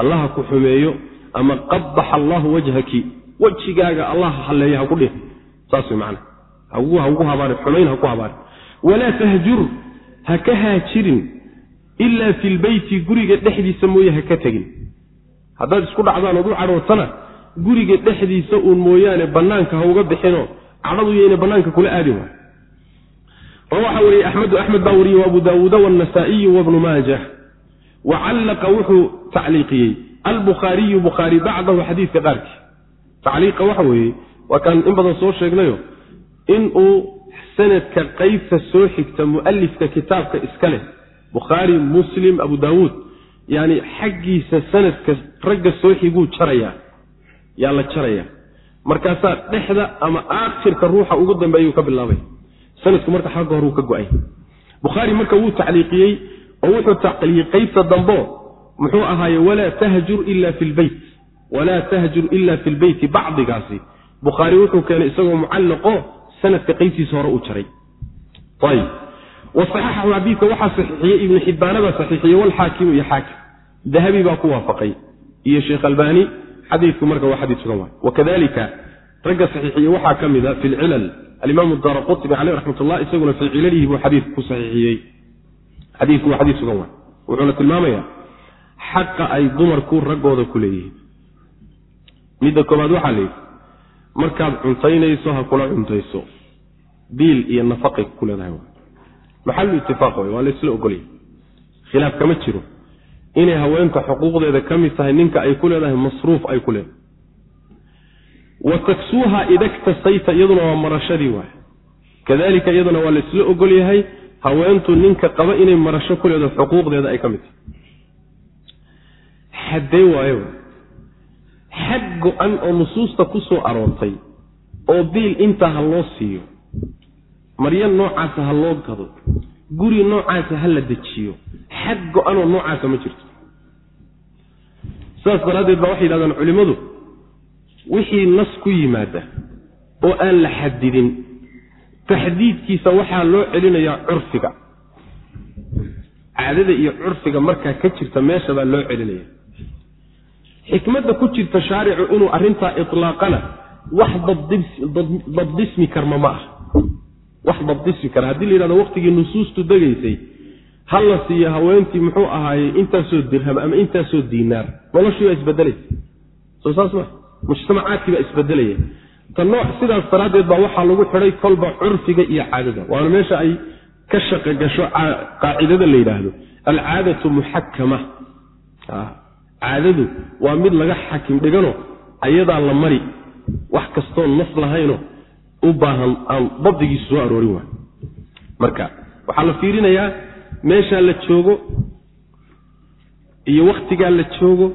allaha ku xumeeyo ama qabax allahu wajhaki wejigaaga allah halleeya ha ku dhih saas way macana haugu habaarin xumayn ha ku habaarin. Walaa tahjur ha ka haajirin ilaa fi lbeyti guriga dhexdiisa mooye ha ka tegin. Haddaad isku dhacdaan ood u cadhootana guriga dhexdiisa uun mooyaane bannaanka ha uga bixinoo cadhadu yayna bannaanka kula aadin waay rawaxa weriye axmedu axmed baa wariyey wa abu daawuuda wannasaa'iyu wabnu maajah. Wa callaqa wuxuu tacliiqiyey. Albukhaariyu bukhaari bacdahu xadiidka qaarkii. Tacliiqa waxa weeye waa kaan in badan soo sheegnayo inuu sanadka qeybta soo xigta mu'alifka kitaabka iska leh bukhaari muslim abu daawuud yani xaggiisa sanadka ragga soo xiguu jarayaa yaa la jarayaa. Markaasaa dhexda ama aakhirka ruuxa ugu dambeeyuu ka bilaabay sanadku marka xagga hore uu ka go'ay. Bukhaari marka wuu tacliiqiyey oo wuxuu tacliiqiyey qeybta dambo muxuu ahaaye walaa tahjur ila fi lbeyt walaa tahjur ila fi lbeyti bacdigaasi. Bukhaari wuxuu keenay isagoo mucallaqo sanadka qeybtiisa hore uu jaray. Ayb wasaxaxahu xadiidka waxaa saxiixiyey ibnu xibbaana baa saxiixiyey walxaakimu iyo xaakim. Dahabi baa ku waafaqay. Iyo sheekh albaani xadiidku marka waa xadiid sugan waay. Wakadalika ragga saxiixiye waxaa ka mid a fi lcilal alimaamu daara qutbi caleyh raxmat ullah isaguna fii cilalihi buu xadiidku ku saxiixiyey. Xadiidku waa xadiid sugan waay wuxuuna tilmaamayaa xaqa ay dumarku raggooda ku leeyihiin. Midda koobaad waxaa la yidhi markaad cuntaynayso ha kula cuntayso. Biil iyo nafaqay ku leedahay maxalu itifaaq wey waa la isla ogolya khilaaf kama jiro. Inay haweenta xuquuqdeeda ka mid tahay ninka ay ku leedahay masruuf ay ku leedahay wa taksuuha idagtasayta iyaduna waa marashadii waay kadalika iyaduna waa la isla ogol yahay haweentu ninka qaba inay marasho ku leedahay xuquuqdeeda ay ka mid tahay xaddee waayo xad go-an oo nusuusta ku soo aroortay oo biil intaa ha loo siiyo maryo noocaasa ha loo gado guri noocaasa ha la dejiyo xad go-anoo noocaasa ma jirto sidaas daraaddeed baa waxay yidhahdaan culimmadu wixii nas ku yimaada oo aan la xadidin. Taxdiidkiisa waxaa loo celinayaa curfiga. Caadada iyo curfiga markaa ka jirta meesha baa loo celinaya xikmadda ku jirta shaaricu inuu arrintaa itlaaqana wax dabdismi karma ma ah wax dabdismi kara. Haddii la yidhahdo waqtigii nusuustu degaysay ha la siiyo haweentii muxuu ahaayey intaasoo dirham ama intaasoo diinaar noloshii baa isbedelaysa soo saas ma mujtamacaadkii baa isbedelaya ta nooc sidaas daraaddeed baa waxaa lagu xidhay kolba curfiga iyo caadada. Waana meesha ay ka shaqo gasho qaacidada la yidhaahdo. Alcaadatu muxakama caadadu waa mid laga xakim dhigano ayadaa la mari. Wax kastoo nas lahayno u baahan aan dabdigiisu soo aroorin waay marka waxaa la fiirinayaa meeshaa la joogo iyo wakhtigaa la joogo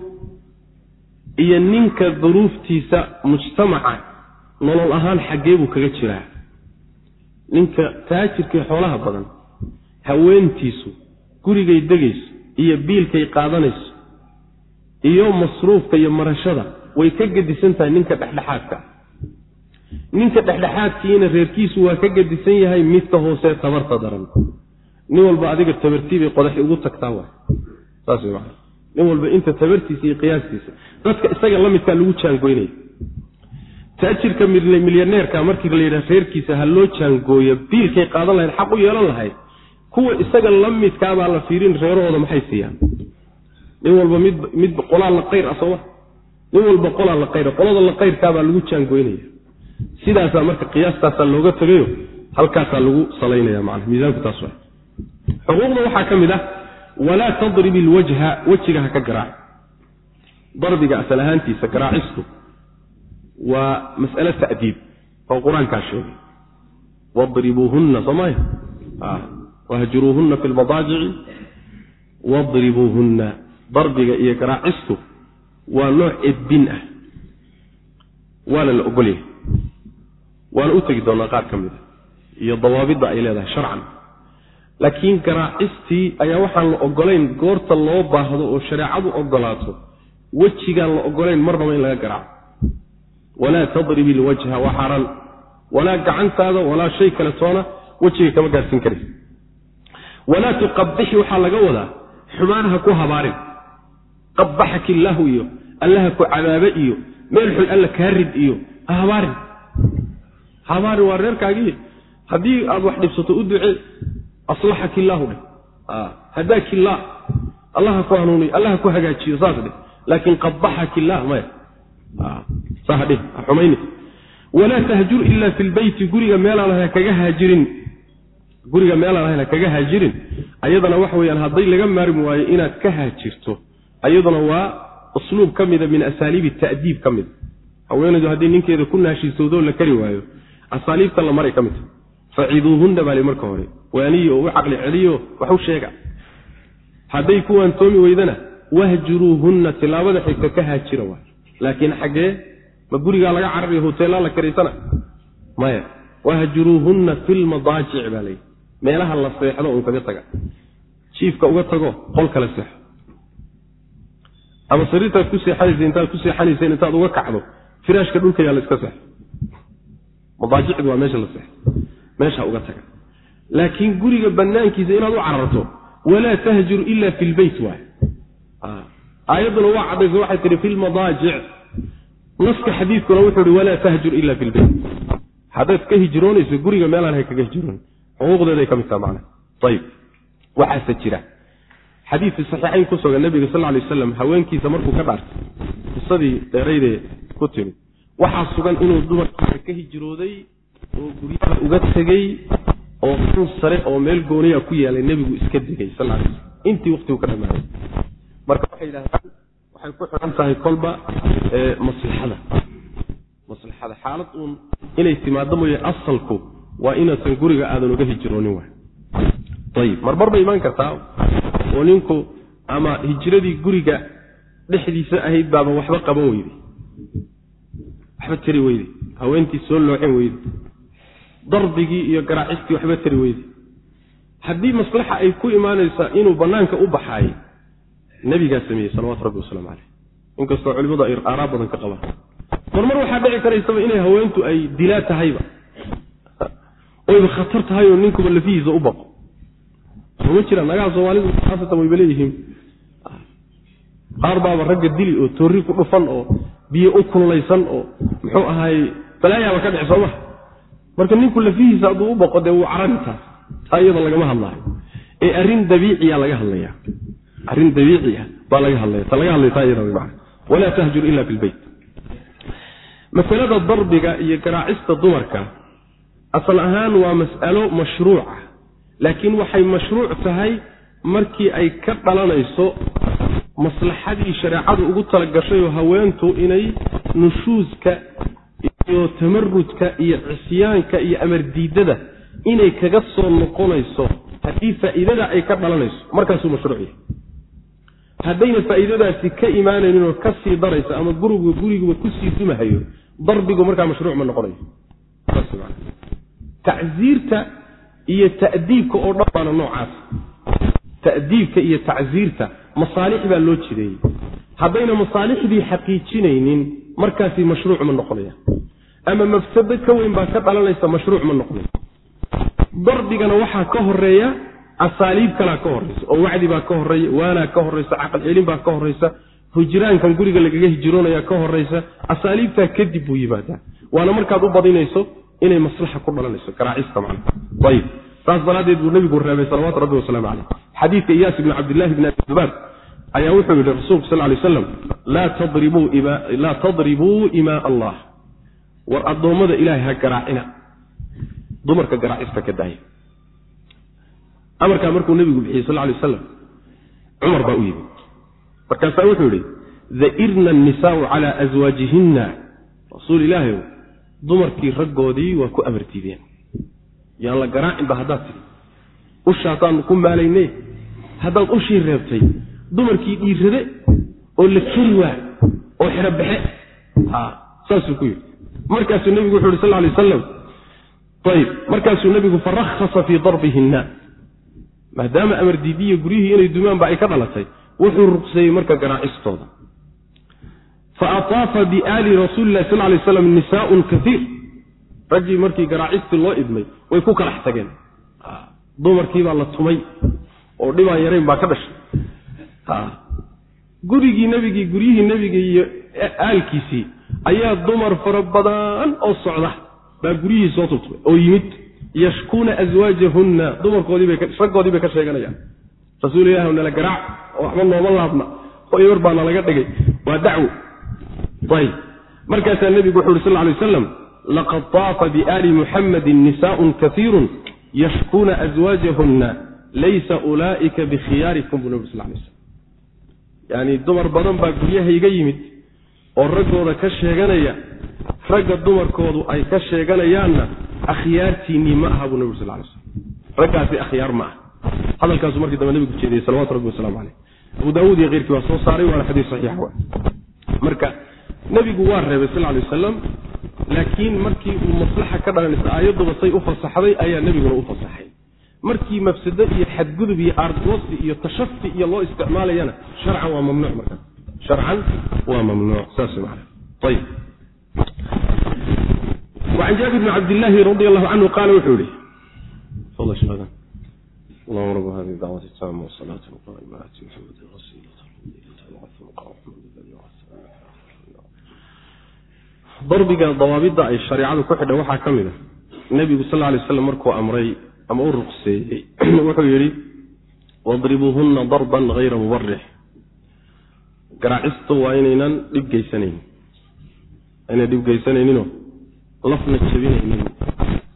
iyo ninka duruuftiisa mujtamaca nolol ahaan xaggee buu kaga jiraa. Ninka taajirkay xoolaha badan haweentiisu gurigay degayso iyo biilkay qaadanayso iyo masruufka iyo marashada way ka gedisan tahay ninka dhexdhexaadka. Ninka dhexdhexaadkiina reerkiisu waa ka gedisan yahay midka hoosee tabarta daran. Nin walba adiga tabartiibay qodaxi ugu tagtaa waay. Saas way macana nin walba inta tabartiisa iyo qiyaastiisa dadka isaga la midkaa lagu jaangoynaya taajirka milyaneerka markii la yidhaha reerkiisa ha loo jaangooyo biilkay qaadan lahayd xaq u yeelan lahayd kuwa isaga la midkaabaa la fiirin reerahooda maxay siiyaan? Nin walba mid mid qolaa la qayr ah sooma nin walba qolaa la qayr qolada la qayrkaabaa lagu jaangoynaya sidaasaa marka qiyaastaasaa looga tegayo halkaasaa lagu salaynaya macana miisaanku taas xuquuqda waxaa ka mid ah walaa tadrib ilwajha wejiga ha ka garaac darbiga asal ahaantiisa garaacistu waa mas'alo ta'diib oo qur'aankaa sheegay. Wadribuuhunna soomaya wahjuruuhunna fi lmadaajici wadribuuhunna darbiga iyo garaacistu waa nooc edbin ah. Waana la ogolyahay waana u tegi doonaa qaar ka mid a iyo dawaabidda ay leedahay sharcan laakiin garaacistii ayaa waxaan la ogolayn goorta loo baahdo oo shareecadu ogolaato. Wejigaan la ogolayn marnaba in laga garaaco. Walaa tadrib ilwajha waa xaaraan. Walaa gacantaada walaa shay kale toona wejiga kama gaadhsiin karaysa walaa tuqabixi waxaa laga wadaa xumaan ku habaarin. Qabaxak illaahu iyo allaha ku cadaabe iyo meel xun alla kaa rid iyo ha habaarin. Ha habaarin waa reerkaagii. Haddii aad wax dhibsato u ducee aslaxak illaahu dheh. Hadaak illaah allaha ku hanuuniyo allaha ku hagaajiyo saas dheh. Laakiin qabaxak illaah maya. Saa dheh ha xumayni. Walaa tahjur ila fi lbeyti guriga meelaan ahayn kaga haajirin. Guriga meelaan ahayn ha kaga haajirin. Ayadana waxa weyaan hadday laga maarmi waayo inaad ka haajirto ayaduna waa usluub ka mida min asaaliibi ta'diib ka mida. Haweenaydu haddii ninkeeda ku naashiisowdoo la kari waayo. Asaaliibta la maray ka midta faciduuhunna baa li marka hore. Waaniyi oo u caqli celiyo wax u sheega. Hadday ku waantoomi weydana wahjuruuhunna tilaabada xigta ka haajira waay laakiin xaggee ma gurigaa laga carariyo hoteelaa la karaysana maya wahjuruuhunna fi lmadaajic baa layidhi meelaha la seexdo un kaga taga. Jiifka uga tago qol kale seexo. Ama sariirtaad ku seexanaysa intaad ku seexanayseen intaad uga kacdo firaashka dhulka yaa la iska seexo. Madaajicdu waa meesha la seexo meesha uga taga. Laakiin guriga banaankiisa inaad u cararto walaa tahjur ila fi lbeyt waay aayadduna waa caddayso waxay tihi fi lmadaajic naska xadiidkuna wuxuu ihi walaa tahjur ila fi lbeyt haddaad ka hijroonayso guriga meelaan hay kaga hijroon xuquuqdeeday ka mid taha macna ayib waxaase jira. Xadiidkii saxiixayn ku sugan nabiga sal ly waslam haweenkiisa markuu ka dhaartay qisadii dheeraydee ku timid waxaa sugan inuu dumarkiisa ka hijrooday oo guryaha uga tegey oo xun sare oo meel gooniya ku yaalay nebigu iska digay sal alay slam intii waqtigu ka dhamaaday marka waxay yidhahdaan waxay ku xiran tahay kolba maslaxada. Maslaxada. Xaalad uun inay timaado mooye asalku waa inaasan guriga aadan uga hijroonin waay ayib marmar bay imaan kartaa oo ninku ama hijradii guriga dhexdiisa ahayd baaba waxba qaban weyday. Waxba tari weyday. Haweentii soo loocin weyday darbigii iyo garaacistii waxba tari weyday haddii maslaxa ay ku imaanaysa inuu bannaanka u baxaay nebigaa sameeyey salawatu rabbi wasalaamu caleyh inkastoo culimadu ay aaraa badan ka qabaan. Marmar waxaa dhici karaysaba inay haweentu ay dilaa tahayba. Oyba khatar tahay oo ninkuba lafihiisa u baqo. Soma jiraan nagaha soomaalidu haasatan wayba leeyihiin. Qaar baaba ragga dili oo toorri ku dhufan oo biyo u kullaysan oo muxuu ahaay balaayaaba ka dhici sooma marka ninku lafihiisa hadduu u baqo dee wuu cararitaa taa iyada lagama hadlaayo. Ee arrin dabiiciya laga hadlaya arrin dabiiciya baa laga hadlaya ta laga hadlaya taa iyada man walaa tahjur ila fi lbeyt masalada darbiga iyo garaacista dumarka asal ahaan waa mas'alo mashruuca laakiin waxay mashruuc tahay markii ay ka dhalanayso maslaxadii shareecadu ugu talagashay oo haweentu inay nushuuska iyo tamarudka iyo cisyaanka iyo amardiidada inay kaga soo noqonayso haddii faa'iidada ay ka dhalanayso markaasuu mashruuc yahay. Haddayna faa'iidadaasi ka imaanayninoo ka sii darayso ama gurigu guriguba ku sii dumahayo darbigu markaa mashruuc ma noqonayo. Tacsiirta iyo ta'diibka oo dhan baana noocaas. Ta'diibka iyo tacsiirta masaalix baa loo jideeyey. Haddayna masaalixdii xaqiijinaynin markaasi mashruuc ma noqonaya. Ama mafsado ka weyn baa ka dhalanaysa mashruuc ma noqonaya. Darbigana waxaa ka horreeya asaaliib kalaa ka horeysa oo wacdi baa ka horreeya waanaa ka horeysa caqal celin baa ka horeysa hijraankan guriga lagaga hijroonaya ka horeysa asaaliibtaa kadib buu yimaadaa waana markaad u badinayso inay maslaxa ku dhalanayso garaacista man ayib. Saas daraaddeed buu nabigu reebay salawatu rabbi wasalaamu caleyh xadiidka iyaas ibni cabdillahi bni abi zubaar ayaa wuxuu yidhi rasuulku sal lay slam laa tadribuu imaa allah. War addoommada ilaahay ha garaacina. Dumarka garaacista ka daaya. Amarkaa markuu nebigu bixiyey sal lay aslam cumar baa u yimid markaasaa wuxuu yidhi dairna annisaau calaa aswaajihinna rasuul ilaahayow dumarkii raggoodii waa ku amartiideen. Yaan la garaacinba haddaad tidhi. Ushaasaanu ku maalayne haddaad ushii reebtay dumarkii dhiirade oo la keri waa oo xero baxe saasuu ku yidhi. Markaasuu nebigu wuxu yhi sal lay wasalam ayib markaasuu nebigu farakhasa fii darbihinna. Maadaama amar diidiya guryihii inay dumaanba ay ka dhalatay wuxuu ruqseeyey marka garaacistooda fa ataafa biaali rasuuli lahi sal lay slam nisaaun kaiir raggii markii garaacistii loo idmay way ku kalax tageen. Dumarkiibaa la tumay oo dhibaan yarayn baa ka dhashay gurigii nebigii guryihii nebiga iyo aalkiisii ayaa dumar fara badan oo socda. Baa guryihii soo tutmay oo yimid yashkuuna aswaajahunna dumarkoodiiraggoodii bay ka sheeganayaan. Rasuul ilah nala garaac oo waxba nooma laabna. Oo ibar baa nalaga dhigay. Waa dacwo. Markaasaa nebigu wuxu uhi sal lay waslam laqad taafa biaali muxammadin nisaaun kaiirun yashkuuna aswaajahunna laysa ulaa'ika bikhiyaarikum buu nabig sal lay slam yani dumar badan baa guryahayga yimid oo raggooda ka sheeganaya ragga dumarkoodu ay ka sheeganayaanna akhyaartiinnii ma aha buu nabig sal lay slam raggaasi akhyaar ma ah hadalkaasu markii dambe nebigu jeediyey salawatu rabbi waslamu caleyh abu daawuud iyo keyrkii waa soo saaray waana xadiis saxiix marka nebigu waa reebay sal lay wasalam laakiin markii uu maslaxa ka dhalanaysa aayadduba say u fasaxday ayaa nebiguna u fasaxay markii mafsado iyo xadgudub iyo aardoosi iyo tashafi iyo loo isticmaalayana sharcan waa mamnuuc marka sharcan waa mamnuuc saas man ayib wacan jaabir bni cabdillaahi radi allahu canhu qaala wuxuu yihi اللهم رب هذه الدعوة التامة والصلاة القائمة آت محمد الوسيلة darbiga dawaabidda ay shareicadu ku xidha waxaa ka mid a nebigu sal lay slam markuu amray ama u ruqseeyey *clears throat* wuxuu yidhi wadribuuhunna darban hayra mubarix garaacistu waa inaynan dhib geysanayn inay dhib geysanayninoo lafna jebinaynin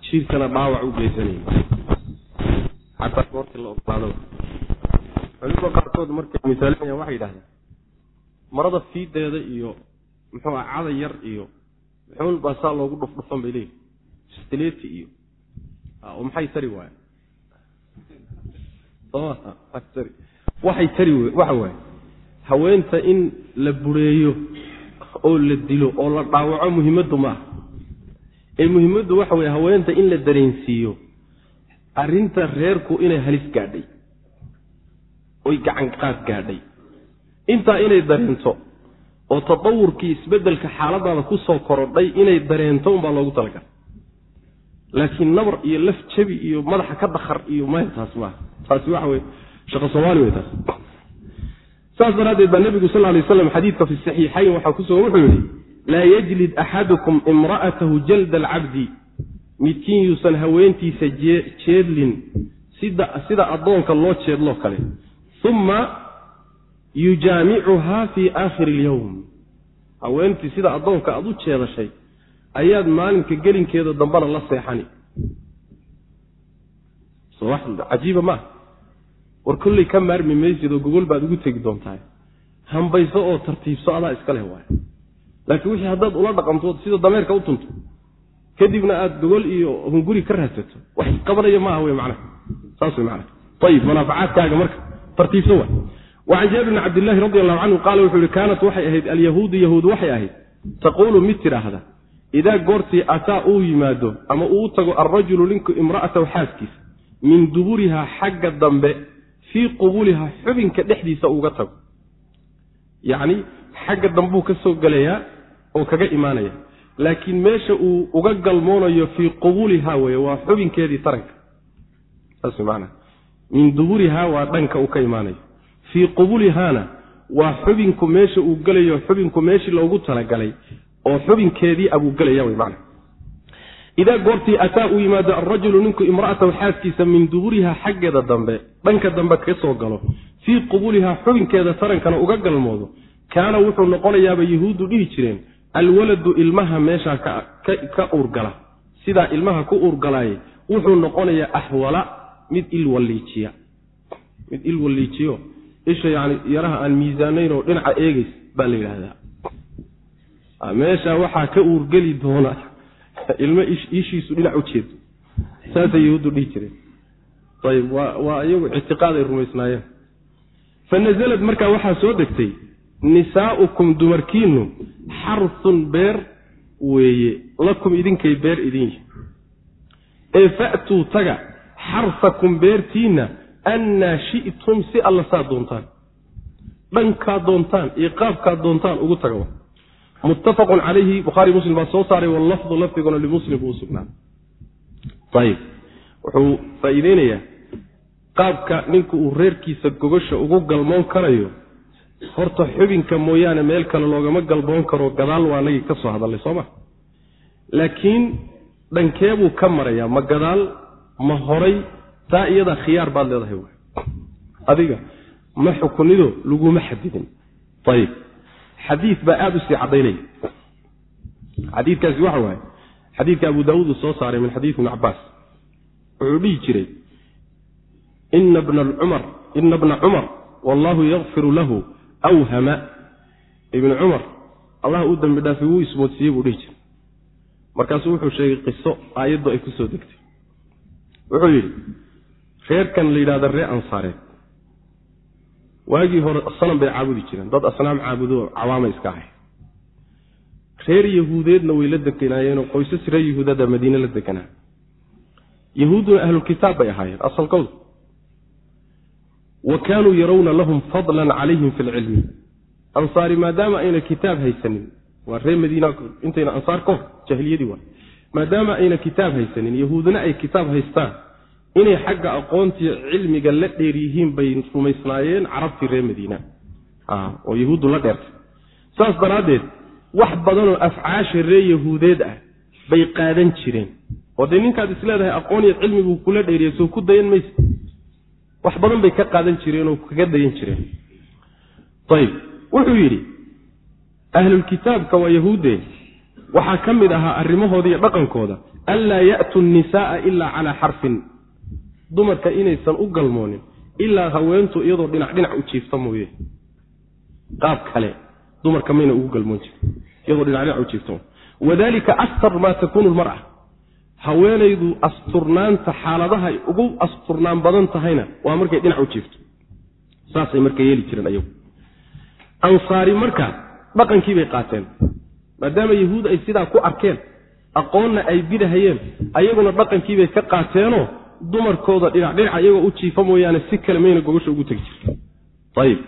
jidhkana dhaawac u geysanaya xataa goortii la ogolaadaba culimada qaarkood markay misaalinayaan waxay yidhahdeen marada fiideeda iyo muxuu ah cada yar iyo muxuun baa saa loogu dhufdhufan bay leeyihi stileti iyo maxay tari soma waxay tari waxa waaye haweenta in la bureeyo oo la dilo oo la dhaawaco muhimaddu ma aha ee muhimaddu waxa weye haweenta in la dareensiiyo arrinta reerku inay halis gaadhay oy gacan qaad gaadhay intaa inay dareento oo tatawurkii isbeddelka xaaladaada ku soo korodhay inay dareento unbaa loogu talagalay laakiin nabar iyo laf jabi iyo madaxa ka dakhar iyo maya taas maaha taasi waxa weye shaqo soomaali wey taas saas daraaddeed baa nebigu sal lay waslam xadiidka fi saxiixayn waxaa ku wuxuu yidhi laa yajlid axadukum imra'atahu jalda alcabdi midkiin yuusan haweentiisa jeedlin sida addoonka loo jeedloo kale. Uma yujaamicuhaa fii aakhiri ilyowm haweentii sida addoonka aad u jeedashay ayaad maalinka gelinkeeda dambana la seexani. So wax cajiiba maaha war kolley ka maarmi maysid oo gogol baad ugu tegi doontahay. Hambayso oo tartiibso adaa iska leh waay laakiin wixii haddaad ula dhaqantood sida dameerka u tunto kadibna aad gogol iyo hunguri ka raadsato wax isqabanaya maaha wey macnaha. Saas wey macnaha. Ayib munaafacaadkaaga marka tartiibso waay. Wacan jaabir bni cabdillahi radi allahu canhu qaala wuxuu yihi kaanat waxay ahayd alyahuudu yahuud waxay ahayd. Taquulu mid tidhaahda idaa goortii ataa uu yimaado ama uu tago alrajulu ninku imra'atahu xaaskiisa min duburihaa xagga dambe fii qubulihaa xubinka dhexdiisa uga tago yacni xagga dambuu ka soo gelayaa oo kaga imaanaya laakiin meesha uu uga galmoonayo fii qubulihaa weye waa xubinkeedii taranka saas maanaa min duburihaa waa dhanka uu ka imaanayo fii qubulihaana waa xubinku meesha uu gelayo xubinku meeshii loogu talagalay oo xubinkeedii abuu gelaya wey macna. Idaa goortii ataa uu yimaado alrajulu ninku imra'atahu xaaskiisa min duburihaa xaggeeda dambe dhanka dambe ka soo galo fii qubulihaa xubinkeeda tarankana uga galmoodo kaana wuxuu noqonayaaba yahuuddu dhihi jireen alwaladu ilmaha meeshaa ka uurgala sidaa ilmaha ku uurgalaaye wuxuu noqonayaa axwala mid ilwalliijiya mid ilwalliijiyo isha yani yaraha aan miisaanayn oo dhinaca eegeys baa la yidhaahdaa meesha waxaa ka uurgeli doona ilmo ishiisu dhinac u jeedo. Saasay yahuuddu dhihi jireen. Ayib waa waa iyagu ictiqaad ay rumaysnaayeen. Fa nazalad markaa waxaa soo degtay nisaa'ukum dumarkiinnu xarsun beer weeye lakum idinkay beer idin yihi ee fa'tuu taga xarsakum beertiinna annaa shi'tum si alla saa doontaan. Dhankaad doontaan iyo qaabkaad doontaan ugu taga muttafaqun calayhi bukhaari muslim baa soo saaray wallafdu lafdiguna limuslim buu usugnaa ayib wuxuu faa'iideynayaa qaabka ninku uu reerkiisa gogosha ugu galmoon karayo. Horta xubinka mooyaane meel kale loogama galboon karo gadaal waa nagii ka soo hadallay soo ma? Laakiin dhankeebuu ka marayaa ma gadaal ma horay taa iyada khiyaar baad leedahay adiga ma xukunido laguma xadidin. Ayib xadiid baa aada u sii caddaynaya. Xadiidkaasi waxa waaye xadiidka abu daawuud uu soo saaray min xadiid ibni cabaas wuxuu dhihi jiray ina bna cumar wallahu yakfiru lahu awhama. Ibni cumar allah u dambi dhaafay wuu ismoodsiiyey buu dhihi jiray. Markaasuu wuxuu sheegay qiso aayaddu ay ku soo degtay. Wuxuu yidhi reerkan la yidhahda ree ansaareed waagii hore sanam bay caabudi jireen. Dad asnaam caabudo cawaama iska ahay. Reer yahuudeedna way la deganaayeenoo qoysas reer yahuudada madiine la deganaa yahuudduna ahlulkitaab bay ahaayeen asalkooda wa kaanuu yarawna lahum fadlan calayhim fi lcilmi ansaari maadaama ayna kitaab haysanin waa reer madiina intayna ansaar ka hor jahiliyadii waa. Maadaama ayna kitaab haysanin yahuudna ay kitaab haystaan inay xagga aqoontii cilmiga la dheer yihiin bay rumaysnaayeen carabtii reer madiina. Oo yahuuddu la dheertay. Saas daraaddeed wax badanoo afcaasha reer yahuudeed ah bay qaadan jireen. Oo dee ninkaad isleedahay aqoon iyo cilmi buu kula dheeriya soo ku dayan maysa. Wax badan bay ka qaadan jireen oo kaga dayan jireen. Ayib wuxuu yidhi ahlulkitaabka waa yahuuddee waxaa ka mid ahaa arrimahooda iyo dhaqankooda. Anlaa ya'tuu nisaaa ilaa calaa xarfin dumarka inaysan u galmoonin ilaa haweentu iyadoo dhinac dhinac u jiifta mooye. Qaab kale dumarka mayna ugu galmoon jirin iyadoo dhinac dhinac u jiifta wadalika astar maa takuunu lmar'a haweenaydu asturnaanta xaaladahay ugu asturnaan badan tahayna waa markay dhinac u jiifto. Saasay marka yeeli jireen ayagu. Ansaari marka dhaqankii bay qaateen maadaama yahuud ay sidaa ku arkeen aqoonna ay bidahayeen ayaguna dhaqankiibay ka qaateenoo dumarkooda dhinac dhinaca iyagoo u jiifa mooyaane si kale mayna gogosha ugu tegi jirta ayib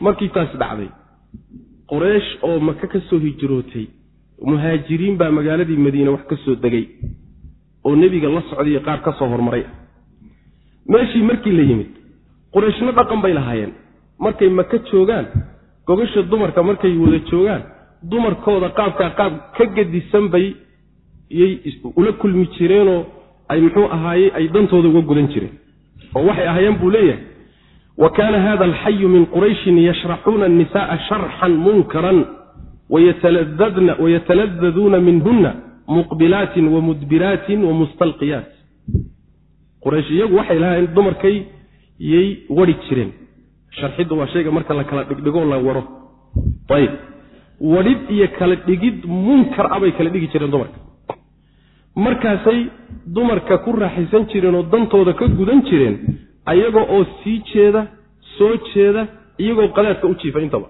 markii taas dhacday quraysh oo maka ka soo hijrootay muhaajiriin baa magaaladii madiine wax ka soo degay oo nebiga la socdaiyo qaar ka soo hormaray. Meeshii markii la yimid qurayshna dhaqan bay lahaayeen. Markay maka joogaan gogasha dumarka markay wada joogaan dumarkooda qaabkaa qaab ka gedisan bay yay ula kulmi jireenoo ay muxuu ahaaye ay dantooda uga gudan jireen oo waxay ahaayeen buu leeyahay wa kaana hada alxayu min qurayshin yashraxuuna annisa'a sharxan munkaran wayataladaduuna minhuna muqbilaatin wa mudbiraatin wa mustalqiyaat. Quraysh iyagu waxay lahaayeen dumarkay yay wari jireen. Sharxiddu waa shayga marka la kala dhigdhigo la waro. Ayib. Wadhid iyo kala dhigid munkar abay kala dhigi jireen dumarka markaasay dumarka ku raaxaysan jireen oo dantooda ka gudan jireen ayaga oo sii jeeda soo jeeda iyagoo qadaadka u jiifa intaba.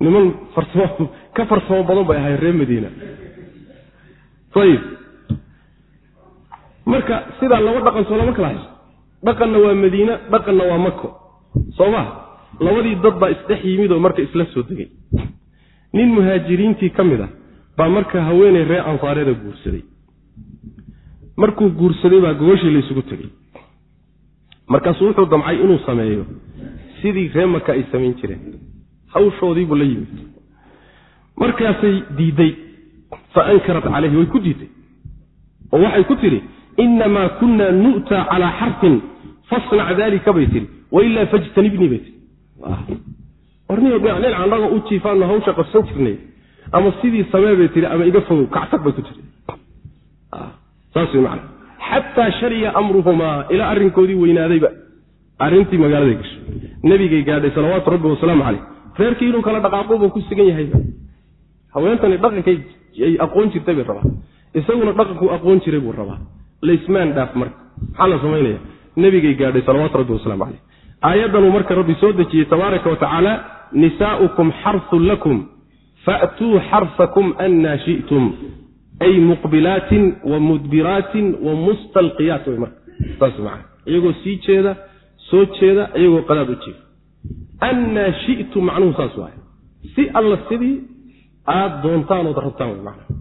Niman farsamo ka farsamo badan bay ahayn reer madiina. Ayib marka sidaa laba dhaqan soo lama kala hayso. Dhaqanna waa madiine dhaqanna waa mako soo ma labadii dad baa isdhex yimid oo marka isla soo degay. Nin muhaajiriintii ka mid a baa marka haweeney reer ansaareeda guursaday. Markuu guursaday baa gogashii laysugu tegey. Markaasuu wuxuu damcay inuu sameeyo sidii ree maka ay samayn jireen. Hawshoodiibuu la yimid. Markaasay diidday fa ankarat calayhi way ku diidday oo waxay ku tidhi inamaa kunna nu'taa calaa xarfin fasnac daalika bay tihi wailaa fajtanibnii bay tii warniyo dhinac annaga u jiifaano hawsha qabsan jirnay ama sidii samee bay tihi ama iga fogow kactag bay ku tiri saas wey macana xataa shariya amruhumaa ilaa arrinkoodii weynaadayba arrintii magaaladay gashay. Nebigay gaadhay salawaatu rabbi wasalaamu caleyh reerkii inuu kala dhaqaaqobuu ku sigan yahayba haweentani dhaqankay ay aqoon jirtay bay rabaa. Isaguna dhaqankuu aqoon jiray buu rabaa. Laysmaan dhaaf marka. Maxaa la samaynaya nebigay gaadhay salawaatu rabbi wasalaamu caleyh aayaddanuu marka rabbi soo dejiyey tabaaraka wa nisaa'ukum xarsun lakum faatuu xarsakum annaa shi'tum ay muqbilaatin wa mudbiraatin wa mustalqiyaat way marka saas macana iyagoo sii jeeda soo jeeda iyagoo qadaad u jeeda annaa shi'tum macnuhu saas waaye si alla sidii aad doontaan ood rabtaan way macana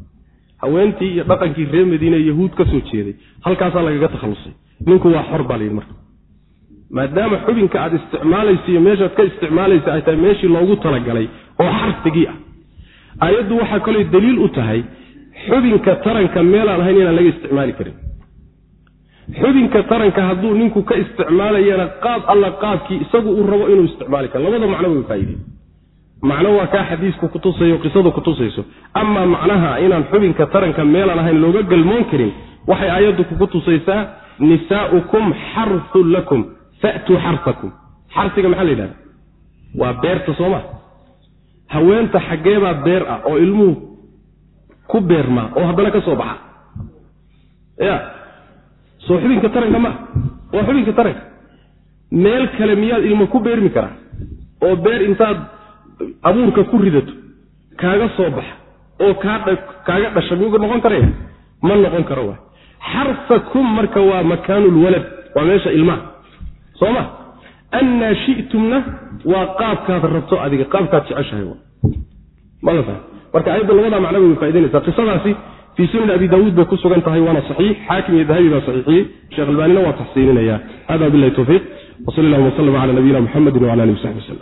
haweentii iyo dhaqankii reer madiine yahuud ka soo jeeday halkaasaa lagaga takhallusay ninku waa xor baa layidhi marka maadaama xubinka aad isticmaalaysa iyo meeshaad ka isticmaalaysa ay tahay meeshii loogu talagalay oo xarfigii ah aayaddu waxaa kaloo daliil u tahay xubinka taranka meelaan ahayn inaan laga isticmaali karin. Xubinka taranka hadduu ninku ka isticmaalayana qaab alla qaabkii isagu uu rabo inuu isticmaali karo. Labada macno way faaideen macno waa kaa xadiisku kutusayo qisadu kutusayso amaa macnaha inaan xubinka taranka meelaan ahayn looga galmoon karin waxay aayaddu kuku tusaysaa nisaaukum xarun lakum fatuu xarsakum xarsiga maxaa la yidhahda waa beerta sooma haweenta xaggeebaa beer ah oo ilmuhu ku beermaa oo haddana ka soo baxa. Ya. Soo xubinka taranka maa waa xubinka taranka. Meel kale miyaad ilmo ku beermi karaa oo beer intaad abuurka ku ridato kaaga soo baxa oo kaaga dhasha miyuu noqon karaya ma noqon karo wa xarsakum marka waa makaanulwalad waa meesha ilmaha. Soo ma annaa shi'tumna waa qaabkaad rabto adiga qaabkaad jeceshahay marka ayadda labadaa macno way faa'idaynaysaa qisadaasi fii sunan abi daawuud bay ku sugan tahay waana saxiix. Xaakim iyo dahabi baa saxiixiyey. Sheekh albaanina waa taxsiininaya hada billahi towfiiq wsal allahuma wslm cala nabiyina muxamedi wcala alihi w saxbi